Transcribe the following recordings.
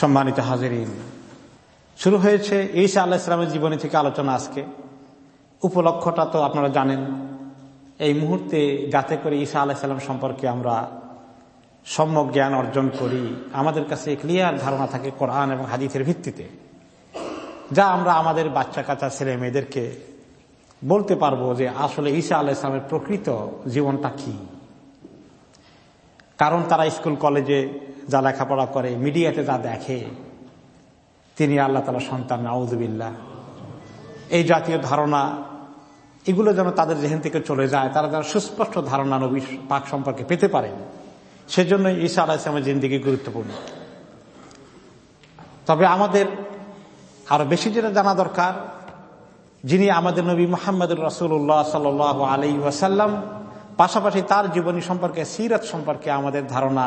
সম্মানিত হাজিরিন। শুরু হয়েছে ঈসা আল্লাহ ইসলামের জীবনী থেকে আলোচনা আজকে। উপলক্ষটা তো আপনারা জানেন, এই মুহূর্তে যাতে করে ঈসা আলাহিসাল্লাম সম্পর্কে আমরা সম্যক জ্ঞান অর্জন করি, আমাদের কাছে ক্লিয়ার ধারণা থাকে কোরআন এবং হাদিফের ভিত্তিতে। যা আমরা আমাদের বাচ্চা কাচ্চা ছেলে মেয়েদেরকে বলতে পারব যে আসলে ঈসা আল্লাহ ইসলামের প্রকৃত জীবনটা কি। কারণ তারা স্কুল, কলেজে যা লেখাপড়া করে, মিডিয়াতে যা দেখে, তিনি আল্লাহ তালা সন্তান নাউজবিল্লা এই জাতীয় ধারণা, এগুলো যেন তাদের যেখান থেকে চলে যায়, তারা যেন সুস্পষ্ট ধারণা নবী পাক সম্পর্কে পেতে পারেন সেজন্য ঈসা আলাহ ইসলামের জিন্দিগি গুরুত্বপূর্ণ। তবে আমাদের আরও বেশি যেটা জানা দরকার, যিনি আমাদের নবী মোহাম্মদুর রসুল্লাহ সাল আলী ওয়াসাল্লাম, পাশাপাশি তার জীবনী সম্পর্কে, সিরত সম্পর্কে আমাদের ধারণা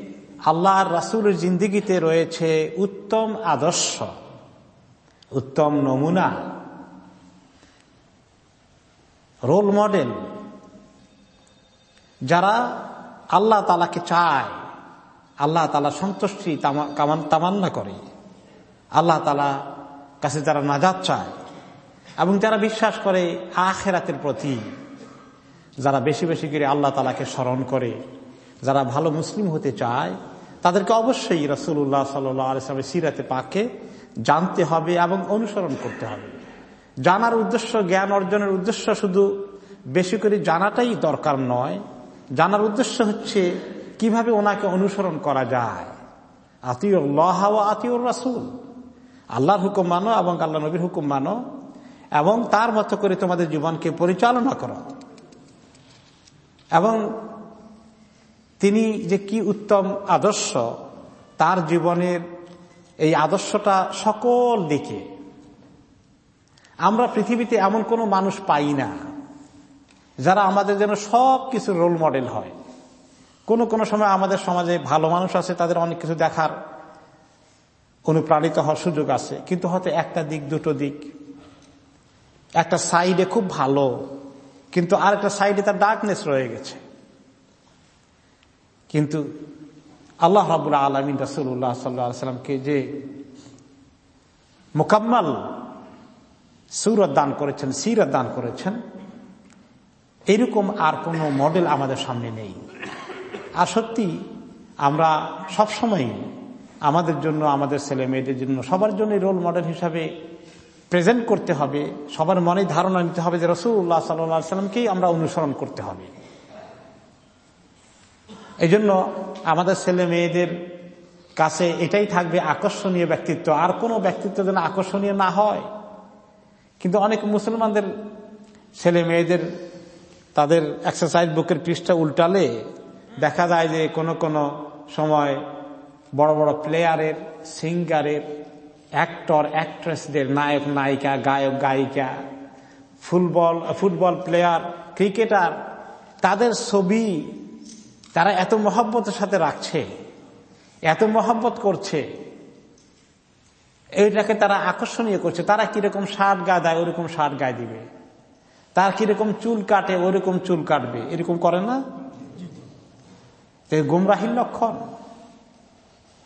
আল্লাহর রাসূলের জিন্দিগিতে রয়েছে উত্তম আদর্শ, উত্তম নমুনা, রোল মডেল যারা আল্লাহ তালাকে চায়, আল্লাহ তালা সন্তুষ্টি তামান্না করে, আল্লাহ তালা কাছে যারা নাজাদ চায় এবং যারা বিশ্বাস করে আখেরাতের প্রতি, যারা বেশি বেশি করে আল্লাহ তালাকে স্মরণ করে, যারা ভালো মুসলিম হতে চায় তাদেরকে অবশ্যই রসুল্লাহ সাল্লামের সিরাতে পাকে জানতে হবে এবং অনুসরণ করতে হবে। জানার উদ্দেশ্য, জ্ঞান অর্জনের উদ্দেশ্য শুধু বেশি করে জানাটাই দরকার নয়। জানার উদ্দেশ্য হচ্ছে কীভাবে ওনাকে অনুসরণ করা যায়। আতিউল্লাহ আতিউর রাসুল। আল্লাহর হুকুম মানো এবং আল্লাহ নবীর হুকুম মানো এবং তার মতো করে তোমাদের জীবনকে পরিচালনা করো। এবং তিনি যে কি উত্তম আদর্শ, তার জীবনের এই আদর্শটা সকল দিকে। আমরা পৃথিবীতে এমন কোনো মানুষ পাই না, যারা আমাদের যেন সব কিছু রোল মডেল হয়। কোনো কোনো সময় আমাদের সমাজে ভালো মানুষ আছে, তাদের অনেক কিছু দেখার অনুপ্রাণিত হওয়ার সুযোগ আছে। কিন্তু হয়তো একটা দিক, দুটো দিক। একটা সাইডে খুব ভালো, কিন্তু আর একটা সাইডে তার ডার্কনেস রয়ে গেছে। কিন্তু আল্লাহ রাবুল আলমিন রসুল্লাহ সাল্লামকে যে মোকাম্মাল সুরত দান করেছেন সিরত দান করেছেন, এরকম আর কোনো মডেল আমাদের সামনে নেই। আর সত্যি আমরা সবসময় আমাদের জন্য, আমাদের ছেলে মেয়েদের জন্য, সবার জন্য রোল মডেল হিসাবে প্রেজেন্ট করতে হবে। সবার মনে ধারণা নিতে হবে যে রসুল্লাহ সাল্লাহ সাল্লামকেই আমরা অনুসরণ করতে হবে। এই আমাদের ছেলে মেয়েদের কাছে এটাই থাকবে আকর্ষণীয় ব্যক্তিত্ব। আর কোনো ব্যক্তিত্ব যেন আকর্ষণীয় না হয়। কিন্তু অনেক মুসলমানদের ছেলে মেয়েদের তাদের এক্সারসাইজ বুকের পৃষ্ঠা উল্টালে দেখা যায় যে কোনো কোনো সময় বড় বড় প্লেয়ারের সিঙ্গারের অ্যাক্টর অ্যাক্ট্রেসদের নায়ক, নায়িকা, গায়ক, গায়িকা, ফুটবল ফুটবল প্লেয়ার ক্রিকেটার তাদের ছবি তারা এত মহব্বতের সাথে রাখছে, এত মহব্বত করছে, এইটাকে তারা আকর্ষণীয় করছে। তারা কীরকম শার্ট গায়ে দেয় ওরকম শার্ট গায়ে দিবে। তার কীরকম চুল কাটে ওরকম চুল কাটবে। এরকম করে না? গুমরাহির লক্ষণ।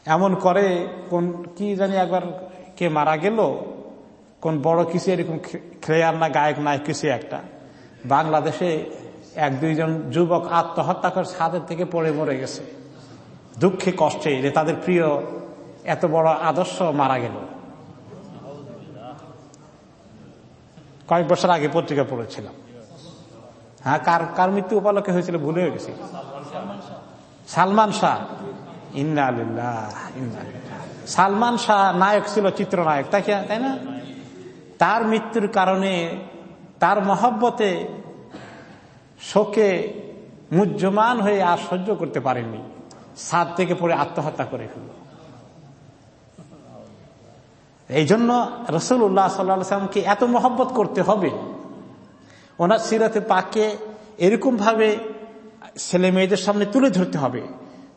এমন করে কোন, কি জানি একবার কে মারা গেল, কোন বড় কিছু এরকম খেয়ার না, গায়ক নাই কিছু একটা। বাংলাদেশে এক দুইজন যুবক আত্মহত্যা করে ছাদের থেকে পড়ে মরে গেছে। দুঃখে কষ্টে যে তাদের প্রিয় এত বড় আদর্শ মারা গেল। কয়েক বছর আগে পত্রিকা পড়েছিলাম। হ্যাঁ কার কার মৃত্যু উপলক্ষে হয়েছিল ভুলে হয়ে গেছি। সালমান শাহ। ইন্না সালমান শাহ নায়ক ছিল, চিত্রনায়ক, তাই তাই না? তার মৃত্যুর কারণে তার মহব্বতে শোকে মুজ্জমান হয়ে আর সহ্য করতে পারেননি। সাদ থেকে পড়ে আত্মহত্যা করে ফেলল। এই জন্য রসুল্লাহ সাল্লামকে এত মহব্বত করতে হবে। ওনার সিরাতে পাকে এরকম ভাবে ছেলে মেয়েদের সামনে তুলে ধরতে হবে।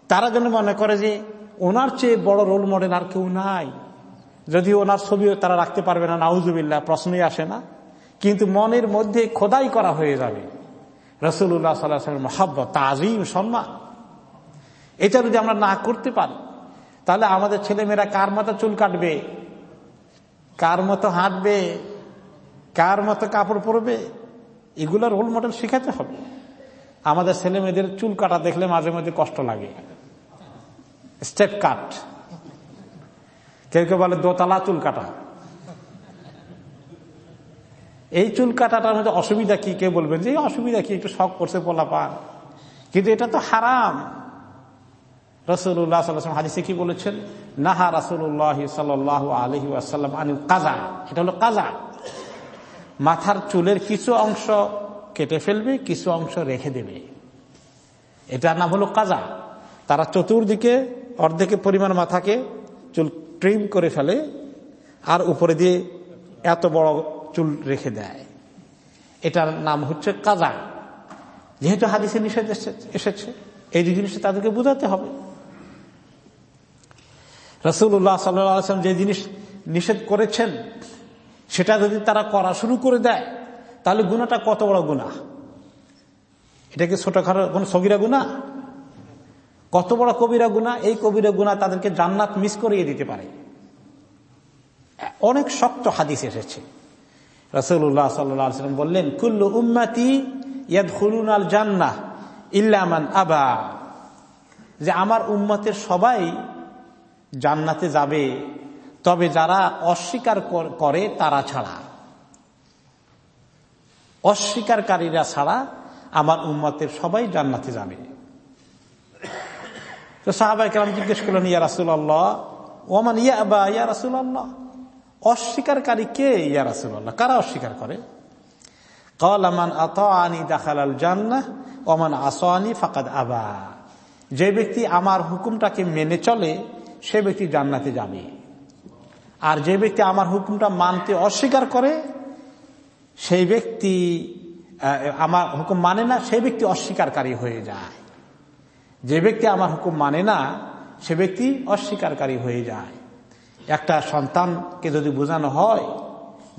তারা যেন মনে করে যে ওনার চেয়ে বড় রোল মডেল আর কেউ নাই। যদি ওনার ছবিও তারা রাখতে পারবে না নাউজুবিল্লা প্রশ্নই আসে না। কিন্তু মনের মধ্যে খোদাই করা হয়ে যাবে। রসুল্লাহ সাল্লাহ মহাব্বত, তাজিম, সম্মান। এটা যদি আমরা না করতে পারি, তাহলে আমাদের ছেলেমেয়েরা কার মতো চুল কাটবে? কার মতো হাঁটবে? কার মতো কাপড় পরবে? এগুলো রোল মডেল শেখাতে হবে। আমাদের ছেলে মেয়েদের চুল কাটা দেখলে মাঝে মাঝে কষ্ট লাগে। স্টেপ কাট কেউ কেউ বলে দোতলা চুল কাটা। এই চুল কাটাটার মধ্যে অসুবিধা কি? কেউ বলবেন যে অসুবিধা কি? একটু শখ করছে পোলা পান কিন্তু এটা তো হারাম। রসুল্লাহ সাল্লাম হাদিসে কি বলেছেন? নাহা রাসুল্লাহ সাল আলহি আসাল্লাম আনিল কাজা এটা হলো কাজা মাথার চুলের কিছু অংশ কেটে ফেলবে, কিছু অংশ রেখে দেবে। এটা নাম হলো কাজা তারা চতুর্দিকে অর্ধেকে পরিমাণ মাথাকে চুল ট্রিম করে ফেলে, আর উপরে দিয়ে এত বড় চুল রেখে দেয়। এটার নাম হচ্ছে কাজা। যেহেতু হাদিসে নিষেধ এসেছে, এই জিনিসটা তাদেরকে বুঝাতে হবে। রসুল্লাহ সাল্লাম যে জিনিস নিষেধ করেছেন, সেটা যদি তারা করা শুরু করে দেয়, তাহলে গুণাটা কত বড় গুণা এটা কি ছোটখাটো কোন সগিরা গুণা কত বড় কবিরা গুণা এই কবিরা গুণা তাদেরকে জান্নাত মিস করিয়ে দিতে পারে। অনেক শক্ত হাদিস এসেছে। রসুল্লাহ সাল্লাম বললেন, কুল্লু উম্মাতি ইয়াদ আল জান্না ইল্লামান আবা। যে আমার উম্মতের সবাই জান্নাতে যাবে, তবে যারা অস্বীকার করে তারা ছাড়া। অস্বীকারীরা ছাড়া আমার উম্মতের সবাই জান্নাতে যাবে। তো সাহাবাই কেরাম জিজ্ঞেস করলেন, ইয়া রাসুল্লাহ ওমান ইয়া বা ইয়া রাসুল্লাহ অস্বীকারী কে ইয়া রাসুল্লাহ কারা অস্বীকার করে? কল আমান আত আনি দাখাল জান্না ওমান আসনি ফাকাদ আবা যে ব্যক্তি আমার হুকুমটাকে মেনে চলে, সে ব্যক্তি জান্নাতে যাবে। আর যে ব্যক্তি আমার হুকুমটা মানতে অস্বীকার করে, সেই ব্যক্তি আমার হুকুম মানে না সেই ব্যক্তি অস্বীকারী হয়ে যায়। যে ব্যক্তি আমার হুকুম মানে না, সে ব্যক্তি অস্বীকারী হয়ে যায়। একটা সন্তানকে যদি বোঝানো হয়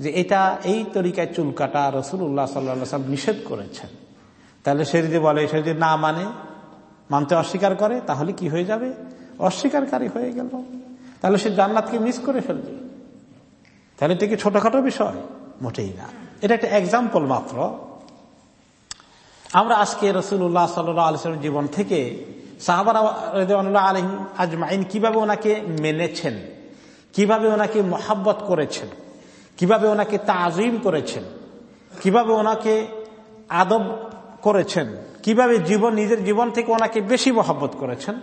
যে এটা এই তরিকায় চুল কাটা রসুল্লাহ সাল্লাম নিষেধ করেছেন, তাহলে সে যদি বলে সে যদি না মানে মানতে অস্বীকার করে, তাহলে কি হয়ে যাবে? অস্বীকারী হয়ে গেল। তাহলে সে জান্নাতকে মিস করে ফেলবে। তাহলে এটা কি ছোটখাটো বিষয়? মোটেই না। এটা একটা এক্সাম্পল মাত্র। আমরা আজকে রসুল্লাহ সাল্লাম জীবন থেকে সাহাবারা আলহিম আজমাইন কীভাবে ওনাকে মেনেছেন? কীভাবে ওনাকে মহাব্বত করেছেন? কীভাবে ওনাকে তাজিম করেছেন? কীভাবে ওনাকে আদব করেছেন? কীভাবে জীবন, নিজের জীবন থেকে ওনাকে বেশি মহব্বত করেছেন?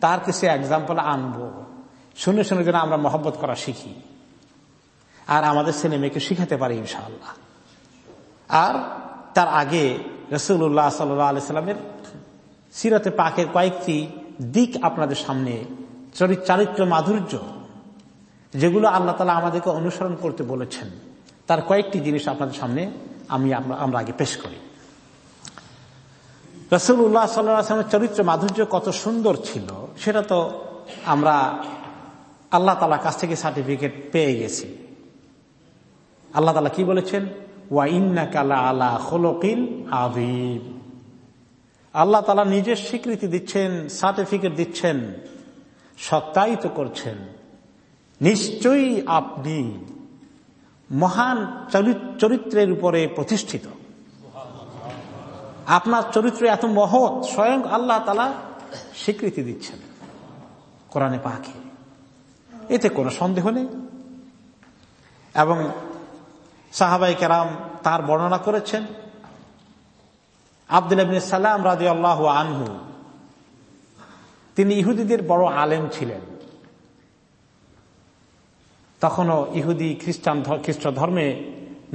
তার কিছু এক্সাম্পল আনব। শুনে শুনে যেন আমরা মহব্বত করা শিখি। আর আমাদের ছেলে মেয়েকে শিখাতে পারি ইনশাআল্লাহ। আর তার আগে রসুল্লাহ সাল্লাহ আলাইস্লামের সিরাতে পাকের কয়েকটি দিক আপনাদের সামনে চারিত্র, মাধুর্য যেগুলো আল্লাহ তালা আমাদেরকে অনুসরণ করতে বলেছেন। তার কয়েকটি জিনিস আপনাদের সামনে আমি আমরা আগে পেশ করি। রসুল্লাহ সাল্লামের চরিত্র মাধুর্য কত সুন্দর ছিল, সেটা তো আমরা আল্লাহ তালা কাছ থেকে সার্টিফিকেট পেয়ে গেছি। আল্লাহ তালা কি বলেছেন? ওয়া ইন্না কালা আলা খোলকিন আবিব আল্লাহ তালা নিজের স্বীকৃতি দিচ্ছেন, সার্টিফিকেট দিচ্ছেন, সত্যায়িত করছেন। নিশ্চয়ই আপনি মহান চরিত্রের উপরে প্রতিষ্ঠিত। আপনার চরিত্র এত মহৎ, স্বয়ং আল্লাহ তালা স্বীকৃতি দিচ্ছেন কোরআনে পাখি। এতে কোনো সন্দেহ নেই। এবং সাহাবাই কেরাম তার বর্ণনা করেছেন, আব্দুল সালাম রাজি আল্লাহ আনহু, তিনি ইহুদিদের বড় আলেম ছিলেন। তখনও ইহুদি খ্রিস্টান খ্রিস্ট ধর্মে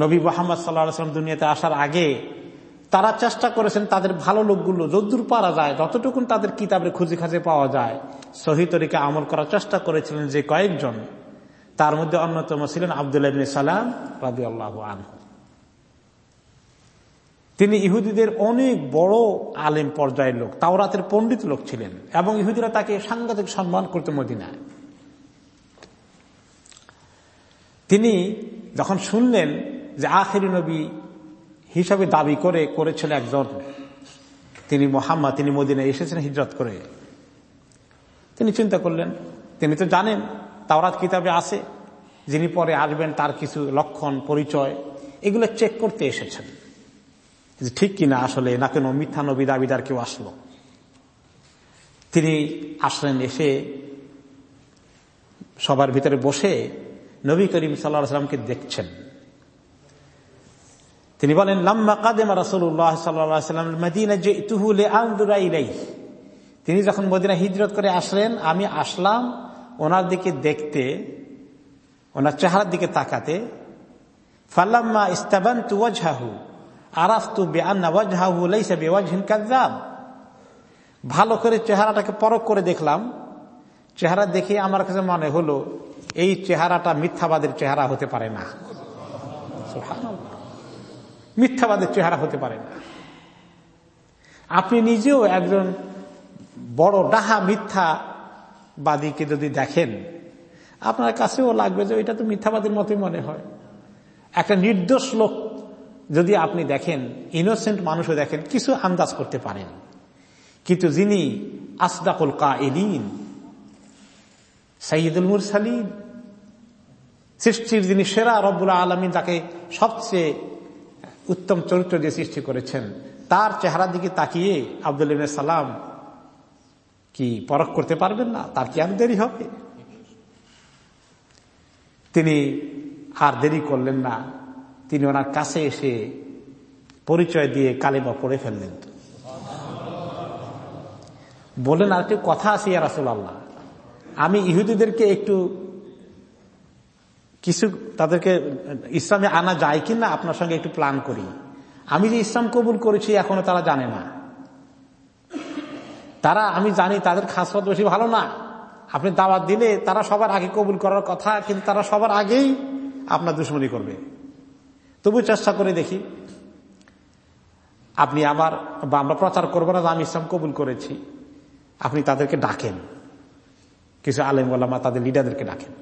নবী মোহাম্মদ সাল্লাম দুনিয়াতে আসার আগে তারা চেষ্টা করেছেন তাদের ভালো লোকগুলো যদ্দূর পারা যায়, যতটুকুন তাদের কিতাবের খুঁজে খাজে পাওয়া যায়, সহি তরিকে আমল করার চেষ্টা করেছিলেন যে কয়েকজন। তার মধ্যে অন্যতম ছিলেন আবদুল্লাহ সালাম রাজি আল্লাহ আনহু। তিনি ইহুদিদের অনেক বড় আলেম পর্যায়ের লোক, তাওরাতের পণ্ডিত লোক ছিলেন এবং ইহুদিরা তাকে সাংঘাতিক সম্মান করতে মদিনায়। তিনি যখন শুনলেন যে আখেরি নবী হিসাবে দাবি করে করেছিল একজন, তিনি মোহাম্মদ, তিনি মদিনায় এসেছেন হিজরত করে। তিনি চিন্তা করলেন, তিনি তো জানেন, তাওরাত কিতাবে আছে, যিনি পরে আসবেন তার কিছু লক্ষণ, পরিচয়, এগুলো চেক করতে এসেছেন। যে ঠিক কিনা আসলে না কেন মিথ্যা নবী দাবিদার কেউ আসলো। তিনি আসলেন এসে সবার ভিতরে বসে নবী করিম সাল্লা সাল্লামকে দেখছেন। তিনি বলেন, লাম্মা কাদেমা রাসুল্লাহ সাল্লাম মদিনা যে তিনি যখন মদিনা হিজরত করে আসলেন, আমি আসলাম ওনার দিকে দেখতে, ওনার চেহারার দিকে তাকাতে ফাল্লাম্মা ইস্তাবান তুয়াজহাহু আরাফতু বেআন্না ওয়াজহাহু লাইসা বেওয়াজহিন কাযাব ভালো করে চেহারাটাকে পরখ করে দেখলাম। চেহারা দেখে আমার কাছে মনে হলো এই চেহারাটা মিথ্যাবাদের চেহারা হতে পারে না। মিথ্যাবাদের চেহারা হতে পারে না। আপনি নিজেও একজন বড় ডাহা মিথ্যাবাদীকে যদি দেখেন, আপনার কাছেও লাগবে যে এটা তো মিথ্যাবাদের মতোই মনে হয়। একটা নির্দোষ লোক যদি আপনি দেখেন ইনোসেন্ট মানুষও দেখেন, কিছু আন্দাজ করতে পারেন। কিন্তু যিনি আসদাকুল কা এলিন সাইদুল মুরসালিন। সৃষ্টির যিনি সেরা রব্বুল আলমিন, তাকে সবচেয়ে উত্তম চরিত্র দিয়ে সৃষ্টি করেছেন, তার চেহারার দিকে তাকিয়ে আব্দুল সালাম কি পরখ করতে পারবেন না? তার কি আর দেরি হবে? তিনি আর দেরি করলেন না। তিনি ওনার কাছে এসে পরিচয় দিয়ে কালিমা পড়ে ফেললেন। বলেন আর একটু কথা আছে ইয়া আল্লাহ আমি ইহুদিদেরকে একটু কিছু তাদেরকে, ইসলামে আনা যায় কিনা আপনার সঙ্গে একটু প্ল্যান করি। আমি যে ইসলাম কবুল করেছি এখনও তারা জানে না। তারা, আমি জানি তাদের খাসরত বেশি ভালো না। আপনি দাওয়াত দিলে তারা সবার আগে কবুল করার কথা, কিন্তু তারা সবার আগেই আপনার দুশ্মনী করবে। তবু চেষ্টা করে দেখি। আপনি আবার, বা আমরা প্রচার করব না যে আমি ইসলাম কবুল করেছি। আপনি তাদেরকে ডাকেন। কিছু আলেম ওলামা তাদের লিডারদেরকে ডাকেন।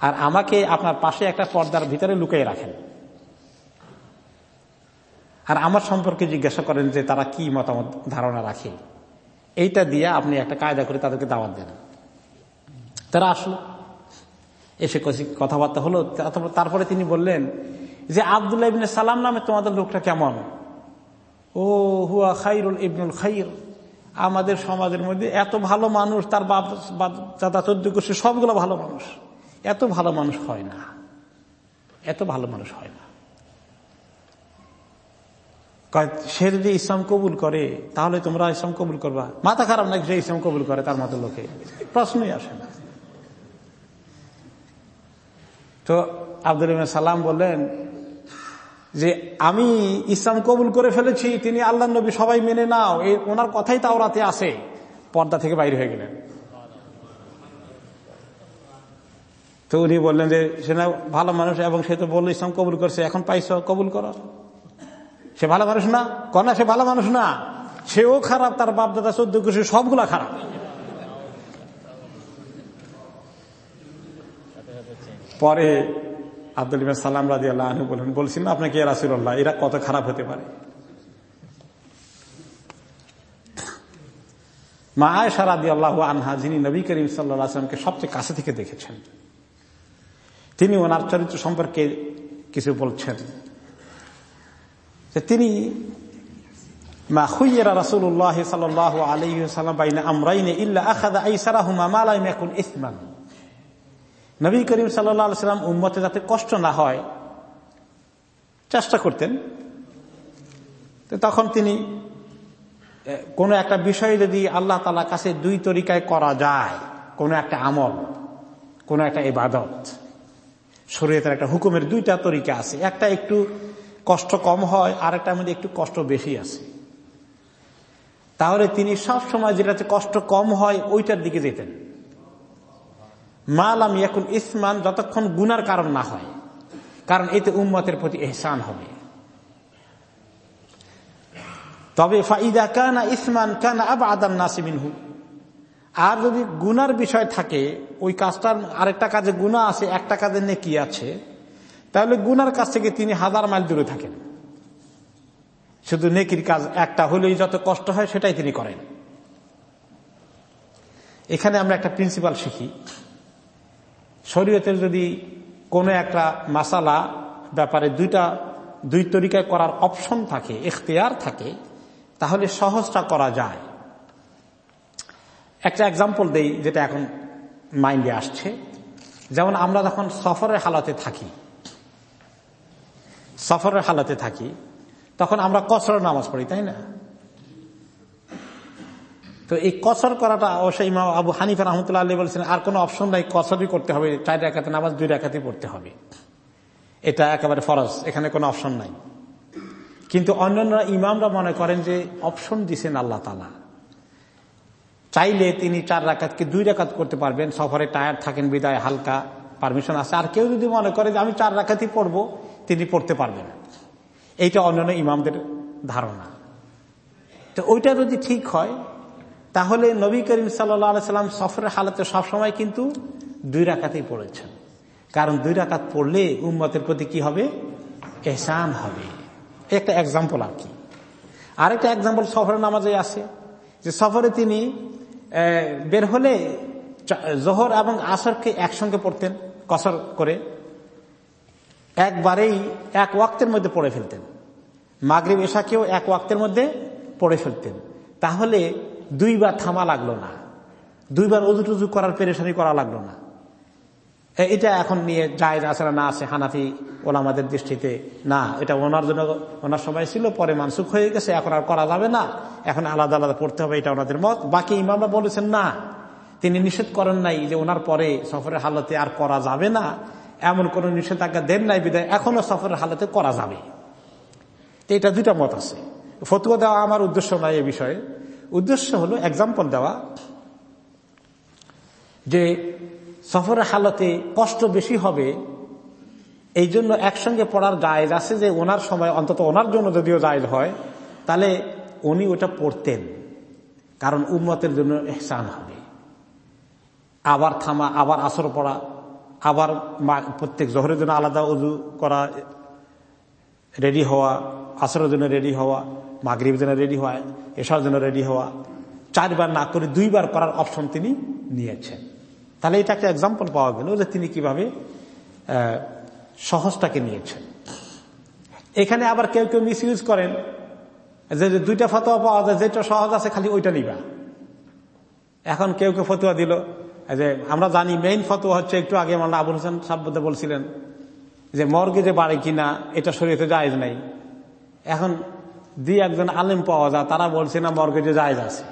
আর আমাকে আপনার পাশে একটা পর্দার ভিতরে লুকিয়ে রাখেন। আর আমার সম্পর্কে জিজ্ঞাসা করেন যে তারা কি মতামত, ধারণা রাখে। এইটা দিয়ে আপনি একটা কায়দা করে তাদেরকে দাওয়াত দেন। তারা আসলো। এসে কথাবার্তা হলো। তারপরে তিনি বললেন যে, আবদুল্লাহ ইবিন সালাম নামে তোমাদের লোকটা কেমন? ও হুয়া খাইরুল ইবনুল খাইর। আমাদের সমাজের মধ্যে এত ভালো মানুষ, তার বাপ দাদা চোদ্দ গোষ্ঠী সবগুলো ভালো মানুষ। এত ভালো মানুষ হয় না। এত ভালো মানুষ হয় না। সে যদি ইসলাম কবুল করে, তাহলে তোমরা ইসলাম কবুল করবা। মাথা খারাপ নাকি সে ইসলাম কবুল করে তার মতো লোকে? প্রশ্নই আসে না। তো আব্দুল সালাম বললেন যে আমি ইসলাম কবুল করে ফেলেছি, তিনি আল্লাহ নবী সবাই মেনে নাও। এই ওনার কথাই তাওরাতে আসে পর্দা থেকে বাইরে হয়ে গেলেন। তো উনি বললেন যে, সে না ভালো মানুষ এবং সে তো বলল, ইসলাম কবুল করছে, এখন পাইছ কবুল কর। সে ভালো মানুষ না? কনা সে ভালো মানুষ না। সেও খারাপ, তার বাপ দাদা চোদ্দ কুশি সবগুলা খারাপ। পরে আব্দুল সালাম রাজি আল্লাহ বলেন বলছি না আপনাকে রাসুল্লাহ এরা কত খারাপ হতে পারে? মা আয়সা রাদি আল্লাহ আনহা, যিনি নবী করিম সাল্লামকে সবচেয়ে কাছে থেকে দেখেছেন, তিনি ওনার চরিত্র সম্পর্কে কিছু বলছেন। তিনি, মা খুইয়েরা রাসুল্লাহ সাল আলহি সাল্লাম বাইনা আমরাইনে ইল্লা আখাদা আইসারাহুমা মালাইম এখন ইসমান। নবী করিম সাল্লাম উম্মতে যাতে কষ্ট না হয়, চেষ্টা করতেন। তখন তিনি কোনো একটা বিষয় যদি আল্লাহ তালা কাছে দুই তরিকায় করা যায়, কোনো একটা আমল, কোনো একটা ইবাদত, শরীয়তের একটা হুকুমের দুইটা তরিকা আছে। একটা একটু কষ্ট কম হয় আর একটা মধ্যে একটু কষ্ট বেশি আছে। তাহলে তিনি সব সময় যেটাতে কষ্ট কম হয়, ওইটার দিকে যেতেন। মালাম ইয়াকুন ইসমান, যতক্ষণ গুনার কারণ না হয়। কারণ এতে উম্মতের প্রতি এহসান হবে। তবে ফাইদা কানা ইসমান কানা আব আদান নাসিমিনহু আর যদি গুনার বিষয় থাকে, ওই কাজটার আরেকটা কাজে গুণা আছে, একটা কাজে নেকি আছে, তাহলে গুনার কাছ থেকে তিনি হাজার মাইল দূরে থাকেন। শুধু নেকির কাজ একটা হলেই যত কষ্ট হয়, সেটাই তিনি করেন। এখানে আমরা একটা প্রিন্সিপাল শিখি। শরীয়তের যদি কোনো একটা মাসালা ব্যাপারে দুইটা, দুই তরিকায় করার অপশন থাকে এখতিয়ার থাকে, তাহলে সহজটা করা যায়। একটা এক্সাম্পল দেই যেটা এখন মাইন্ডে আসছে। যেমন আমরা যখন সফরের হালাতে থাকি, সফরের হালাতে থাকি, তখন আমরা কসর নামাজ পড়ি, তাই না? তো এই কসর করাটা অবশ্যই ইমাম আবু হানিফা রহমতুল্লাহ আলী বলছেন, আর কোনো অপশন নাই কসরই করতে হবে, চার রেখাতে নামাজ, দুই রেখাতে পড়তে হবে। এটা একেবারে ফরজ, এখানে কোনো অপশন নাই। কিন্তু অন্যান্য ইমামরা মনে করেন যে অপশন দিছেন আল্লাহ তালা চাইলে তিনি চার রাকাতকে দুই রাকাত করতে পারবেন, সফরে টায়ার থাকেন, বিদায় হালকা পারমিশন আছে। আর কেউ যদি মনে করে যে আমি চার রাকাতই পড়ব, তিনি পড়তে পারবেন। এইটা অন্যান্য ইমামদের ধারণা। তো ওইটা যদি ঠিক হয় তাহলে নবী করিম সাল্লাম সফরের হালাতে সবসময় কিন্তু দুই রাকাতেই পড়েছেন। কারণ দুই রাকাত পড়লে উম্মতের প্রতি কি হবে? এহসান হবে। একটা এক্সাম্পল আর কি। আরেকটা এক্সাম্পল সফরের নামাজে আছে, যে সফরে তিনি বের হলে জোহর এবং আসরকে একসঙ্গে পড়তেন, কসর করে। একবারেই এক ওয়াক্তের মধ্যে পড়ে ফেলতেন। মাগরীব এশাকেও এক ওয়াক্তের মধ্যে পড়ে ফেলতেন। তাহলে দুইবার থামা লাগল না। দুইবার উজু টুজু করার পেরেশানি করা লাগল না। এটা এখন নিয়ে জায়জ আছে না আছে হানাফি ওলামাদের দৃষ্টিতে? না, এটা ওনার জন্য, ওনার সময় ছিল, পরে মানসুখ হয়ে গেছে, এখন আর করা যাবে না। এখন আলাদা আলাদা পড়তে হবে, এটা ওনাদের মত। বাকি ইমামরা বলেছেন না। তিনি নিষেধ করেন নাই যে ওনার পরে সফরের হালতে আর করা যাবে না। এমন কোন নিষেধাজ্ঞা দেন নাই বিদায় এখনও সফরের হালতে করা যাবে। এটা দুইটা মত আছে। ফতুয়া দেওয়া আমার উদ্দেশ্য নয় এ বিষয়ে। উদ্দেশ্য হলো এক্সাম্পল দেওয়া যে সফরের হালতে কষ্ট বেশি হবে, এই জন্য একসঙ্গে পড়ার জায়জ আছে যে ওনার সময় অন্তত ওনার জন্য যদিও জায়জ হয়, তাহলে উনি ওটা পড়তেন, কারণ উন্মতের জন্য এহসান হবে। আবার থামা, আবার আসর পড়া, আবার প্রত্যেক জহরের জন্য আলাদা উজু করা রেডি হওয়া, আসরের জন্য রেডি হওয়া মাগরীব যেন রেডি হওয়া এসব যেন রেডি হওয়া, চারবার না করে দুইবার করার অপশন তিনি নিয়েছেন। তাহলে এটা একটা এক্সাম্পল পাওয়া গেল যে তিনি কীভাবে সহজটাকে নিয়েছেন। এখানে আবার কেউ কেউ মিস ইউজ করেন, যে দুইটা ফতোয়া পাওয়া যায়, যেটা সহজ আছে খালি ওইটা নিবা। এখন কেউ কেউ ফতুয়া দিল যে আমরা জানি মেইন ফতোয়া হচ্ছে একটু আগে আমরা আবুল হোসেন সাব্বতে বলছিলেন যে, মর্গে যে বাড়ে কিনা, এটা শরীরে জায়েজ নাই। এখন দুই একজন আলেম পাওয়া যায়, তারা বলছে, না মর্গে যে জায়েজ আছে।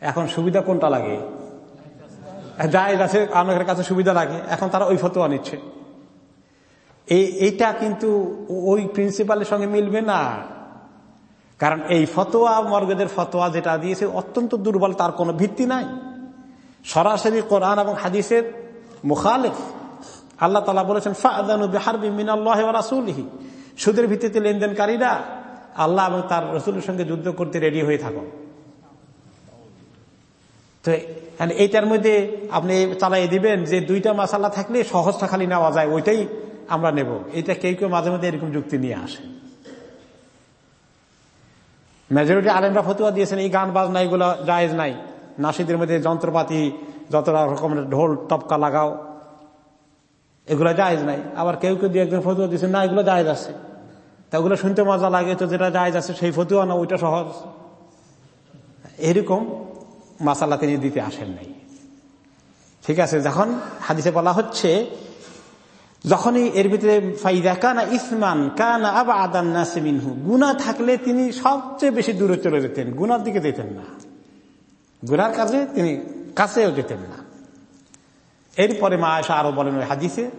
এখন সুবিধা কোনটা লাগে? জায়েজ আছে আমাদের কাছে সুবিধা লাগে, এখন তারা ওই ফতোয়া নিচ্ছে। এইটা কিন্তু ওই প্রিন্সিপালের সঙ্গে মিলবে না। কারণ এই ফতোয়া মর্গদের ফতোয়া যেটা দিয়েছে, অত্যন্ত দুর্বল, তার কোনো ভিত্তি নাই। সরাসরি কোরআন এবং হাদিসের মুখালেফ। আল্লাহ তালা বলেছেন ফাদানুবিহারবিমিনাল্লাহি সুদের ভিত্তিতে লেনদেনকারীরা আল্লাহ এবং তার রসুলের সঙ্গে যুদ্ধ করতে রেডি হয়ে থাকো। তো এইটার মধ্যে আপনি চালাই দিবেন যে দুইটা মাসালা থাকলে সহজটা খালি নেওয়া যায়, ওইটাই আমরা নেব। এটা কেউ কেউ মাঝে মধ্যে এরকম যুক্তি নিয়ে আসে। মেজরিটি আলেমরা ফতুয়া দিয়েছেন, এই গান বাজনা এগুলো জায়েজ নাই। নাসিদের মধ্যে যন্ত্রপাতি যত রকমের ঢোল, টপকা লাগাও, এগুলো জায়েজ নাই। আবার কেউ কেউ দিয়ে একজন ফতুয়া দিয়েছেন, না, এগুলো জায়েজ আছে। তা ওগুলো শুনতে মজা লাগে তো যেটা যায় যাচ্ছে সেই ফতুয়া না ওইটা সহজ। এরকম মাসালা তিনি দিতে আসেন নাই। ঠিক আছে, যখন হাদিসে বলা হচ্ছে, যখনই এর ভিতরে ফাইদা কানা ইসমান, কানা আবা আদান নাসিমিনহু গুনা থাকলে তিনি সবচেয়ে বেশি দূরে চলে যেতেন, গুনার দিকে যেতেন না। গুনার কাজে তিনি কাছেও যেতেন না। এরপরে মা আয়সা আরও বলেন ওই হাদিসে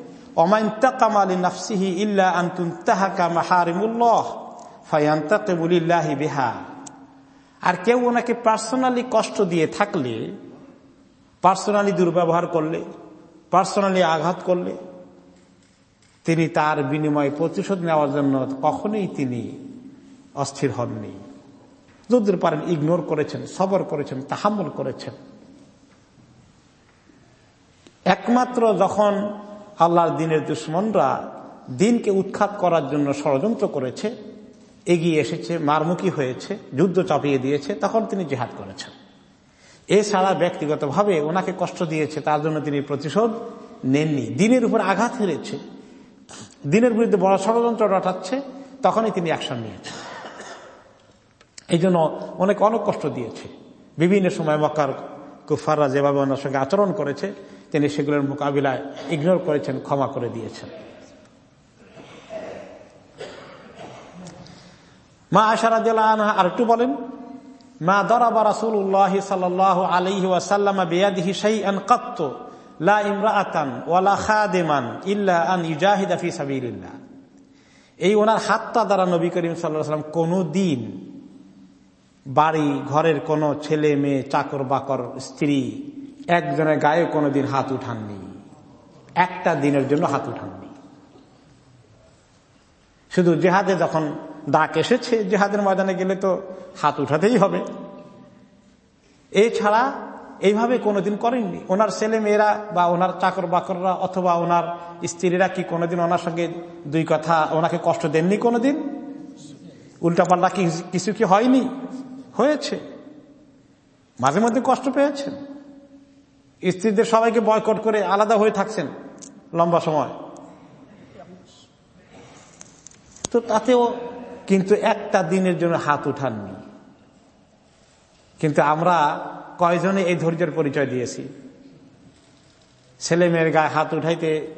আর কেউ ওনাকে পার্সোনালি কষ্ট দিয়ে থাকলে পার্সোনালি দুর্ব্যবহার করলে পার্সোনালি আঘাত করলে, তিনি তার বিনিময়ে প্রতিশোধ নেওয়ার জন্য কখনোই তিনি অস্থির হননি। যদ্দূর পারেন ইগনোর করেছেন, সবর করেছেন তাহামল করেছেন। একমাত্র যখন আল্লাহর দিনের দুশ্মনরা দিনকে উৎখাত করার জন্য ষড়যন্ত্র করেছে, এগিয়ে এসেছে, মারমুখী হয়েছে, যুদ্ধ চাপিয়ে দিয়েছে, তখন তিনি জেহাদ করেছেন। এছাড়া ব্যক্তিগতভাবে ওনাকে কষ্ট দিয়েছে, তার জন্য তিনি প্রতিশোধ নেননি। দিনের উপর আঘাত হেরেছে, দিনের বিরুদ্ধে বড় ষড়যন্ত্র রটাচ্ছে, তখনই তিনি অ্যাকশন নিয়েছেন। এই জন্য অনেক অনেক কষ্ট দিয়েছে। বিভিন্ন সময় মক্কার কুফাররা যেভাবে ওনার সঙ্গে আচরণ করেছে তিনি সেগুলোর মোকাবিলায় ইগনোর করেছেন, ক্ষমা করে দিয়েছেন। মা আশারা আনহা আর একটু বলেন, মা দরাবা রাসুল্লাহ সাল আলহি বেয়াদিহি সেই আন কত্ত, লা ইমরাআতান ওয়ালা খাদেমান ইল্লা আন ইজাহিদা ফি সাবিলিল্লাহ। এই ওনার হাতটা দ্বারা নবী করিম সাল্লাম কোনো দিন বাড়ি, ঘরের কোনো ছেলে, মেয়ে চাকর বাকর স্ত্রী একজনের গায়ে কোনোদিন হাত উঠাননি। একটা দিনের জন্য হাত উঠাননি। শুধু জেহাদে যখন ডাক এসেছে, জেহাদের ময়দানে গেলে তো হাত উঠাতেই হবে। এছাড়া এইভাবে কোনোদিন করেননি। ওনার ছেলে মেয়েরা বা ওনার চাকর বাকররা অথবা ওনার স্ত্রীরা কি কোনোদিন ওনার সঙ্গে দুই কথা, ওনাকে কষ্ট দেননি কোনোদিন? উল্টাপাল্টা কিছু কি হয়নি? হয়েছে। মাঝে মধ্যে কষ্ট পেয়েছেন। স্ত্রীদের সবাইকে বয়কট করে আলাদা হয়ে থাকছেন লম্বা সময়। তো তাতেও কিন্তু একটা দিনের জন্য হাত উঠাননি। কিন্তু আমরা কয়জনে এই ধৈর্যের পরিচয় দিয়েছি? ছেলে মেয়ের গায়ে হাত উঠাইতে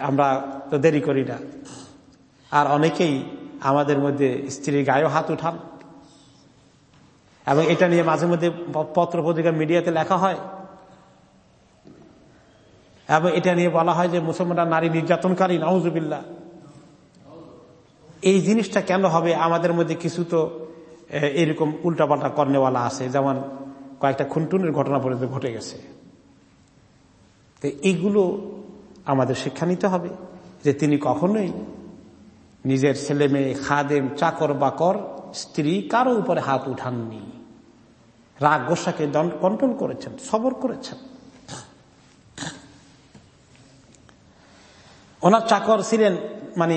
আমরা তো দেরি করি না। আর অনেকেই আমাদের মধ্যে স্ত্রীর গায়েও হাত উঠান। এবং এটা নিয়ে মাঝে মধ্যে পত্র পত্রিকা মিডিয়াতে লেখা হয় এবং এটা নিয়ে বলা হয় যে মুসলমানরা নারী নির্যাতনকারী নওয়াজুবিল্লা এই জিনিসটা কেন হবে? আমাদের মধ্যে কিছু তো এরকম উল্টাপাল্টা কর্নেওয়ালা আছে। যেমন কয়েকটা খুনটুনের ঘটনা পর্যন্ত ঘটে গেছে। তো এইগুলো আমাদের শিক্ষা নিতে হবে যে তিনি কখনোই নিজের ছেলে মেয়ে খাদেম চাকর বাকর স্ত্রী কারও উপরে হাত উঠাননি। রাগ গোসাকে কন্ট্রোল করেছেন, সবর করেছেন। ওনার চাকর ছিলেন মানে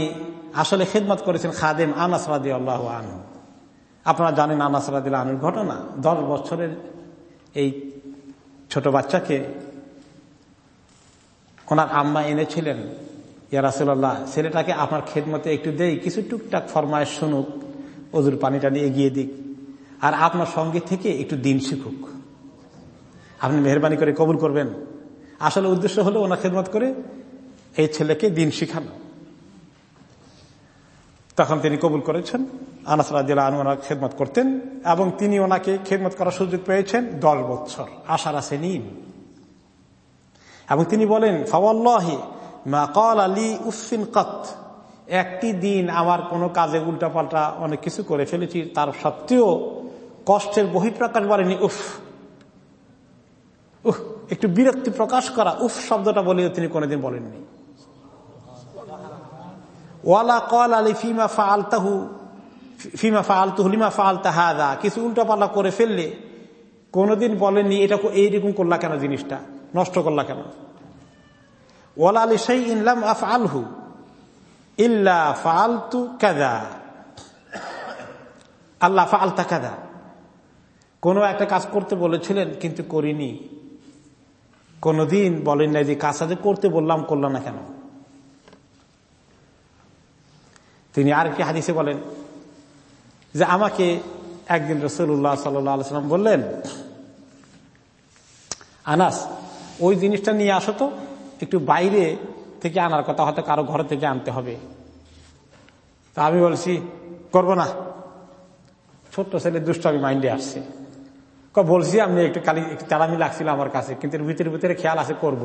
আসলে খেদমত করেছেন খাদেম আনাস আল্লাহ আনহু। আপনারা জানেন আনাস আনুর ঘটনা। দশ বছরের এই ছোট বাচ্চাকে ওনার আম্মা এনেছিলেন ইয়ারাসুল্লাহ ছেলেটাকে আপনার খেদমতে একটু দেই, কিছু টুকটাক ফরমায় শুনুক ওজুর পানিটা নিয়ে এগিয়ে দিক, আর আপনার সঙ্গে থেকে একটু দিন শিখুক। আপনি মেহরবানি করে কবুল করবেন। আসলে উদ্দেশ্য হলো ওনার খেদমত করে এই ছেলেকে দিন শিখানো। তখন তিনি কবুল করেছেন। আনাস ওনার খেদমত করতেন এবং তিনি ওনাকে খেদমত করার সুযোগ পেয়েছেন দশ বছর, আশার আছে নিন। এবং তিনি বলেন, ফাওয়াল্লাহি মা কল আলী উফিন কত। একটি দিন আমার কোনো কাজে উল্টাপাল্টা অনেক কিছু করে ফেলেছি, তার সত্ত্বেও কষ্টের বহিঃপ্রকাশ বলেনি, উফ উফ একটু বিরক্তি প্রকাশ করা, উফ শব্দটা বলেও তিনি কোনোদিন বলেননি। ওয়ালা কল আলী ফিমা ফা আলতাহু ফিমা ফা আলতুহু লিমা ফা আলতা হাদা কিছু উল্টাপাল্টা করে ফেললে কোনোদিন বলেননি এটা এইরকম করলা কেন জিনিসটা? নষ্ট করলা কেন? ওয়ালা আলী সেই ইনলাম আফ আলহু ইল্লা ফালতু কাদা আল্লাহ ফালতা কাদা কোনো একটা কাজ করতে বলেছিলেন, কিন্তু করিনি। কোনদিন বলেন না যে কাজ করতে বললাম, করলাম না কেন? তিনি আর কি হাদিসে বলেন যে আমাকে একদিন রসুল্লাহ সাল্লাম বললেন, আনাস, ওই জিনিসটা নিয়ে আসো তো, একটু বাইরে থেকে আনার কথা, হয়তো কারও ঘর থেকে আনতে হবে। তা আমি বলছি, করব না। ছোট্ট ছেলে দুষ্ট আমি মাইন্ডে আসছে। বলছি আমি একটু কালি চালামি লাগছিল আমার কাছে, কিন্তু ভিতরে ভিতরে খেয়াল আছে, করব।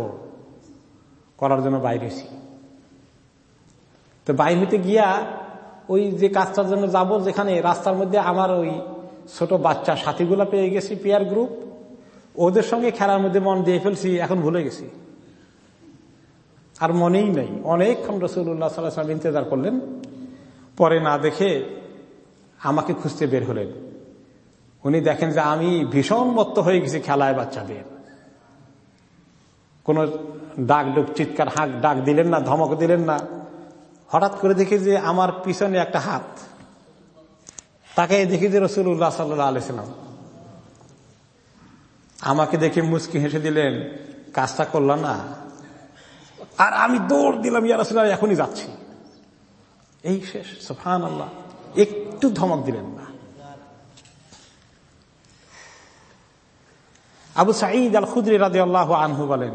করার জন্য বাইরেছি তো বাইর হইতে গিয়া ওই যে কাজটার জন্য যাব যেখানে রাস্তার মধ্যে আমার ওই ছোট বাচ্চা সাথীগুলা পেয়ে গেছি পেয়ার গ্রুপ ওদের সঙ্গে খেলার মধ্যে মন দিয়ে ফেলছি, এখন ভুলে গেছি। আর মনেই নেই। অনেকক্ষণ রসুল্লাহ সাল্লাম ইন্তজার করলেন। পরে না দেখে আমাকে খুঁজতে বের হলেন। উনি দেখেন যে আমি ভীষণ মত্ত হয়ে গেছি খেলায় বাচ্চাদের। কোন ডাক ডুক চিৎকার হাঁক ডাক দিলেন না, ধমক দিলেন না। হঠাৎ করে দেখি যে আমার পিছনে একটা হাত। তাকে দেখি যে রসুল্লাহ সাল্লাহ আমাকে দেখে মুসকি হেসে দিলেন, কাজটা করল না। আর আমি দৌড় দিলাম, ইয়া ইয়ারসুল্লাহ এখনই যাচ্ছি। এই শেষ সোফান আল্লাহ একটু ধমক দিলেন না। আবু সাঈদ আল খুদ্রি রাজি আল্লাহ আনহু বলেন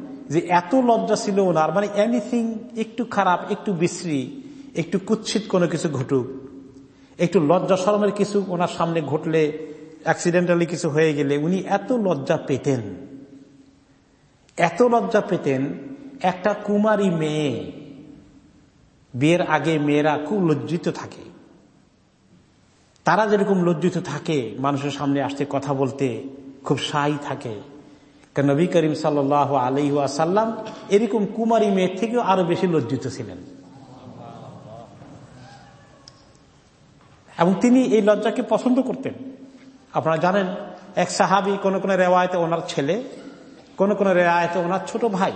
যে এত লজ্জা ছিল ওনার মানে এনিথিং একটু খারাপ, একটু বিশ্রী, একটু কুচ্ছিত কোনো কিছু ঘটুক, একটু লজ্জা সরমের কিছু ওনার সামনে ঘটলে অ্যাক্সিডেন্টালি কিছু হয়ে গেলে উনি এত লজ্জা পেতেন। এত লজ্জা পেতেন, একটা কুমারী মেয়ে, বিয়ের আগে মেয়েরা খুব লজ্জিত থাকে। তারা যেরকম লজ্জিত থাকে, মানুষের সামনে আসতে, কথা বলতে, খুব সাই থাকে। নবী করিম সাল আলি আসাল্লাম এরকম কুমারী মেয়ের থেকেও আরও বেশি লজ্জিত ছিলেন। এবং তিনি এই লজ্জাকে পছন্দ করতেন। আপনারা জানেন, এক সাহাবি কোন কোন রেওয়ায়তে ওনার ছেলে, কোন কোন রেওয়ায়তে ওনার ছোট ভাই,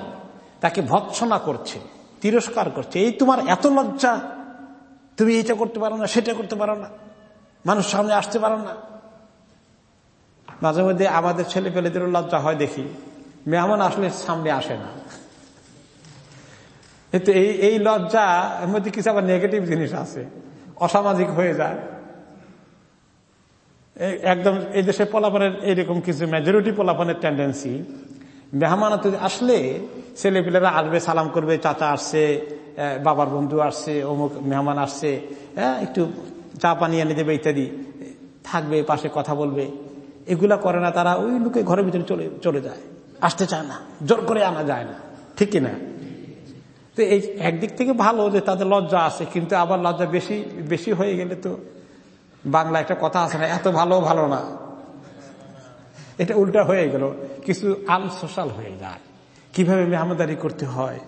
তাকে ভৎসনা করছে, তিরস্কার করছে। এই তোমার এত লজ্জা, তুমি এটা করতে পারো না, সেটা করতে পারো না, মানুষ সামনে আসতে পারো না। মাঝে মধ্যে আমাদের ছেলে পেলেদেরও লজ্জা হয় দেখি। মেহমান আসলে সামনে আসে না। কিন্তু এই এই লজ্জা, এর মধ্যে কিছু আবার নেগেটিভ জিনিস আছে। অসামাজিক হয়ে যায়। একদম এই দেশে পোলাপানের এইরকম কিছু মেজরিটি পোলাপানের টেন্ডেন্সি মেহমান আসলে ছেলেপিলেরা আসবে, সালাম করবে, চাচা আসছে বাবার বন্ধু আসছে, অমুক মেহমান আসছে হ্যাঁ একটু চা পানি এনে দেবে ইত্যাদি। থাকবে, পাশে কথা বলবে। এগুলা করে না, তারা ওই লোকে ঘরের ভিতরে চলে চলে যায়। আসতে চায় না, জোর করে আনা যায় না। ঠিক কিনা? তো এই একদিক থেকে ভালো যে তাদের লজ্জা আছে, কিন্তু আবার লজ্জা বেশি বেশি হয়ে গেলে তো বাংলা একটা কথা আছে না, এত ভালো ভালো না। এটা উল্টা হয়ে গেল, কিছু আনসোশাল হয়ে যায়। কীভাবে মেহমাদারি করতে হয়,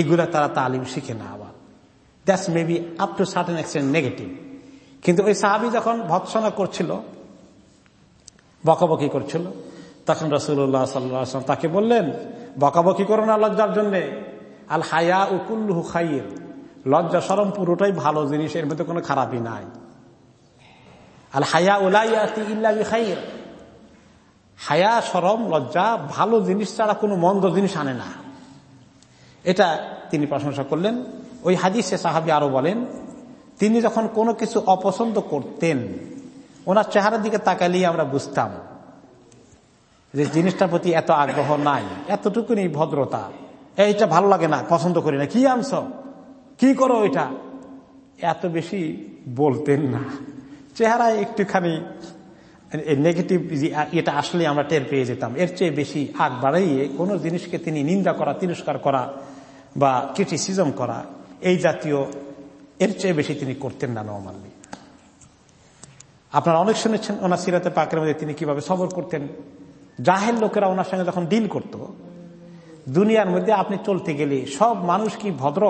এগুলা তারা তালিম শিখে না আবার। That's maybe up to certain extent negative কিন্তু ওই সাহাবি যখন ভৎসনা করছিল বকাবকি করছিল। তখন রসুল্লাহ সাল্লাম তাকে বললেন, বকাবকি করো না লজ্জার জন্যে। আল হায়া উকুল্লু খাইর। লজ্জা সরম পুরোটাই ভালো জিনিস, এর মধ্যে কোনো খারাপই নাই। আল হায়া উলাইয়াতি ইল্লা খাইর। হায়া, সরম, লজ্জা ভালো জিনিস ছাড়া কোনো মন্দ জিনিস আনে না। এটা তিনি প্রশংসা করলেন। ওই হাদিসে সাহাবি আরও বলেন, তিনি যখন কোনো কিছু অপছন্দ করতেন ওনার চেহারার দিকে তাকালেই আমরা বুঝতাম যে জিনিসটার প্রতি এত আগ্রহ নাই, এতটুকুনি ভদ্রতা। এইটা ভালো লাগে না, পছন্দ করি না, কি আনছ? কি করো ওইটা এত বেশি বলতেন না। চেহারায় একটুখানি নেগেটিভ এটা আসলে আমরা টের পেয়ে যেতাম। এর চেয়ে বেশি আগ বাড়াইয়ে কোনো জিনিসকে তিনি নিন্দা করা, তিরস্কার করা বা ক্রিটিসিজম করা, এই জাতীয় এর চেয়ে বেশি তিনি করতেন না নর্মালি আপনারা অনেক শুনেছেন ওনার সিরাতে পাকের মধ্যে তিনি কীভাবে সবর করতেন। জাহের লোকেরা ওনার সঙ্গে যখন ডিল করত, দুনিয়ার মধ্যে আপনি চলতে গেলে সব মানুষ কি ভদ্র?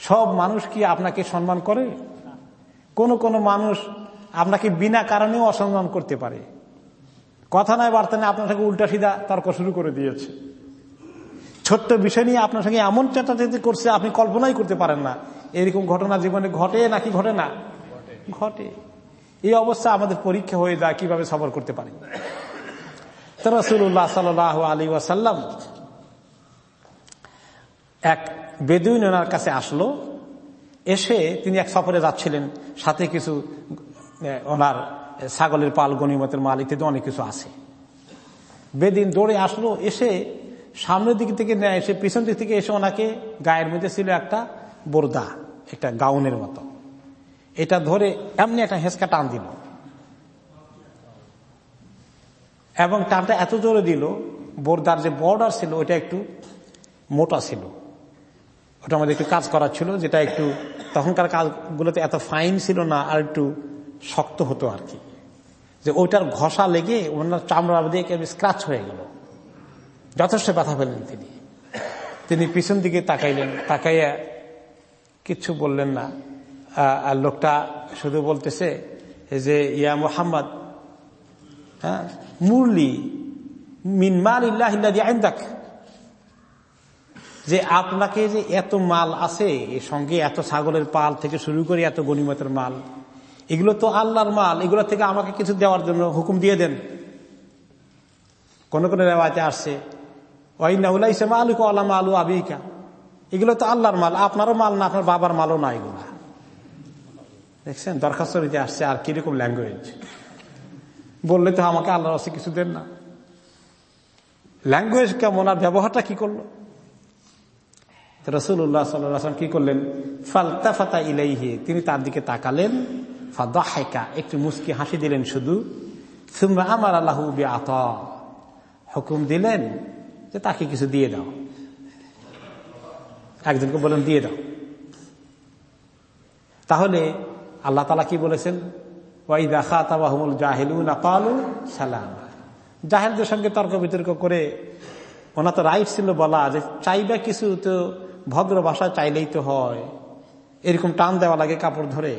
সব মানুষ কি আপনাকে সম্মান করে? কোন কোন মানুষ আপনাকে বিনা কারণেও অসম্মান করতে পারে। কথা নয়, বার্তা নেই আপনার সঙ্গে উল্টা সিধা তর্ক শুরু করে দিয়েছে। ছোট্ট বিষয় নিয়ে আপনার সঙ্গে এমন চেতাচেতি করছে, আপনি কল্পনাই করতে পারেন না। এরকম ঘটনা জীবনে ঘটে নাকি ঘটে না? ঘটে। এই অবস্থা আমাদের পরীক্ষা হয়ে যায়, কীভাবে সফর করতে পারি? রসুল্লাহ সাল আলী ওয়াসাল্লাম এক বেদুইন ওনার কাছে আসলো, এসে তিনি এক সফরে যাচ্ছিলেন। সাথে কিছু ওনার ছাগলের পাল গণিমতের মাল ইত্যাদি অনেক কিছু আছে। বেদিন দৌড়ে আসলো, এসে সামনের দিক থেকে নেয় এসে পিছন দিক থেকে এসে ওনাকে গায়ের মধ্যে ছিল একটা বোরদা, একটা গাউনের মতো। এটা ধরে এমনি একটা হেঁচকা টান দিল। এবং টানটা এত জোরে দিল, বোরদার যে বর্ডার ছিল ওটা একটু মোটা ছিল। ওটা আমাদের একটু কাজ করার ছিল, যেটা একটু তখনকার কাজগুলোতে এত ফাইন ছিল না, আর একটু শক্ত হতো আর কি। যে ওইটার ঘষা লেগে ওনার চামড়া দিয়ে স্ক্রাচ হয়ে গেল। যথেষ্ট ব্যথা পেলেন তিনি। তিনি পিছন দিকে তাকাইলেন, তাকাইয়া কিচ্ছু বললেন না। আর লোকটা শুধু বলতেছে যে, ইয়া মোহাম্মদ হ্যাঁ মুরলি মিনমাল ইল্লাহ দেখ যে আপনাকে যে এত মাল আছে, এর সঙ্গে এত ছাগলের পাল থেকে শুরু করে এত গণিমতের মাল, এগুলো তো আল্লাহর মাল, এগুলো থেকে আমাকে কিছু দেওয়ার জন্য হুকুম দিয়ে দেন। কোন কোন রেওয়াজে আসছে ওয়াইনাউলা ইসলাম আলু আল্লাহ আলু আবিকা। এগুলো তো আল্লাহর মাল, আপনারও মাল না, আপনার বাবার মালও না এগুলো। দেখছেন? দরখাস্ত দিতে আসছে, আর কীরকম ল্যাঙ্গুয়েজ বললে তো আমাকে আল্লাহর আছে কিছু দেন না। ল্যাঙ্গুয়েজ কেমন, আর ব্যবহারটা কি করল? রসুল্লাহ সাল্লাম কি করলেন? ফালতা ফাতা ইলাইহে, তিনি তার দিকে তাকালেন। ফাদা একটু মুস্কি হাসি দিলেন শুধু। আমার আল্লাহ আত হুকুম দিলেন যে তাকে কিছু দিয়ে দাও। একজনকে বলেন দিয়ে দাও। তাহলে আল্লাহ তালা কি বলেছেন? সালাম। জাহেলদের সঙ্গে তর্ক বিতর্ক করে ওনা তো রাইট ছিল বলা যে চাইবা কিছু তো ভদ্র ভাষা চাইলেই তো হয়। এরকম টান দেওয়া লাগে কাপড় ধরে।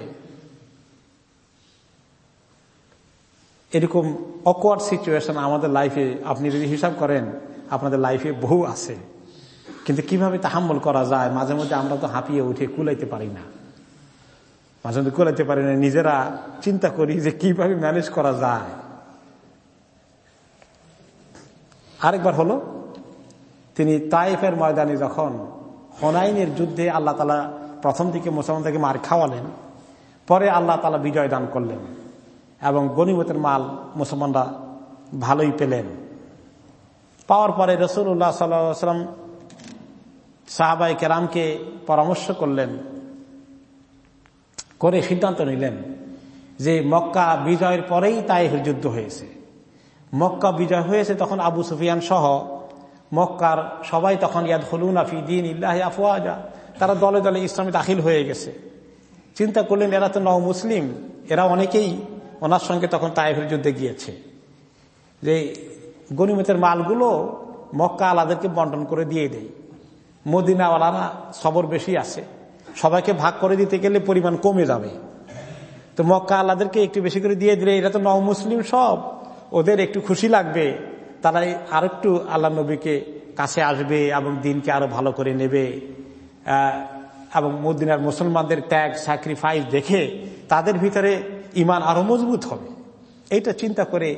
এরকম অকওয়ার্ড সিচুয়েশন আমাদের লাইফে আপনি যদি হিসাব করেন, আপনাদের লাইফে বহু আছে। কিন্তু কীভাবে তাহাম্মল করা যায়? মাঝে মধ্যে আমরা তো হাঁপিয়ে উঠে কুলাইতে পারি না। মাঝে মধ্যে কুলাইতে পারি না, নিজেরা চিন্তা করি যে কীভাবে ম্যানেজ করা যায়। আরেকবার হলো, তিনি তাইফের ময়দানে যখন হনাইনের যুদ্ধে আল্লাহ তালা প্রথম দিকে মুসলমান থেকে মার খাওয়ালেন, পরে আল্লাহ তালা বিজয় দান করলেন এবং গনিমতের মাল মুসলমানরা ভালোই পেলেন। পাওয়ার পরে রসুল্লাহ সাল্লাম সাহাবাই কেরামকে পরামর্শ করলেন করে সিদ্ধান্ত নিলেন যে মক্কা বিজয়ের পরেই তাইফের যুদ্ধ হয়েছে। মক্কা বিজয় হয়েছে তখন আবু সুফিয়ান সহ মক্কার সবাই তখন ইয়াদ হলুন আফি দিন ইল্লাহ আফওয়াজা, তারা দলে দলে ইসলামে দাখিল হয়ে গেছে। চিন্তা করলেন, এরা তো নও মুসলিম এরা অনেকেই ওনার সঙ্গে তখন তাইফের যুদ্ধে গিয়েছে। যে গনিমতের মালগুলো মক্কা আলাদেরকে বন্টন করে দিয়ে দেয়। মদিনাওয়ালারা সবর বেশি আছে। সবাইকে ভাগ করে দিতে গেলে পরিমাণ কমে যাবে। তো মক্কা আল্লাদেরকে একটু বেশি করে দিয়ে দিলে এটা তো নও মুসলিম সব, ওদের একটু খুশি লাগবে তারা আর একটু আল্লাহ নবীকে কাছে আসবে এবং দিনকে আরও ভালো করে নেবে। এবং মদিনার মুসলমানদের ত্যাগ স্যাক্রিফাইস দেখে তাদের ভিতরে ইমান আরও মজবুত হবে। এইটা চিন্তা করে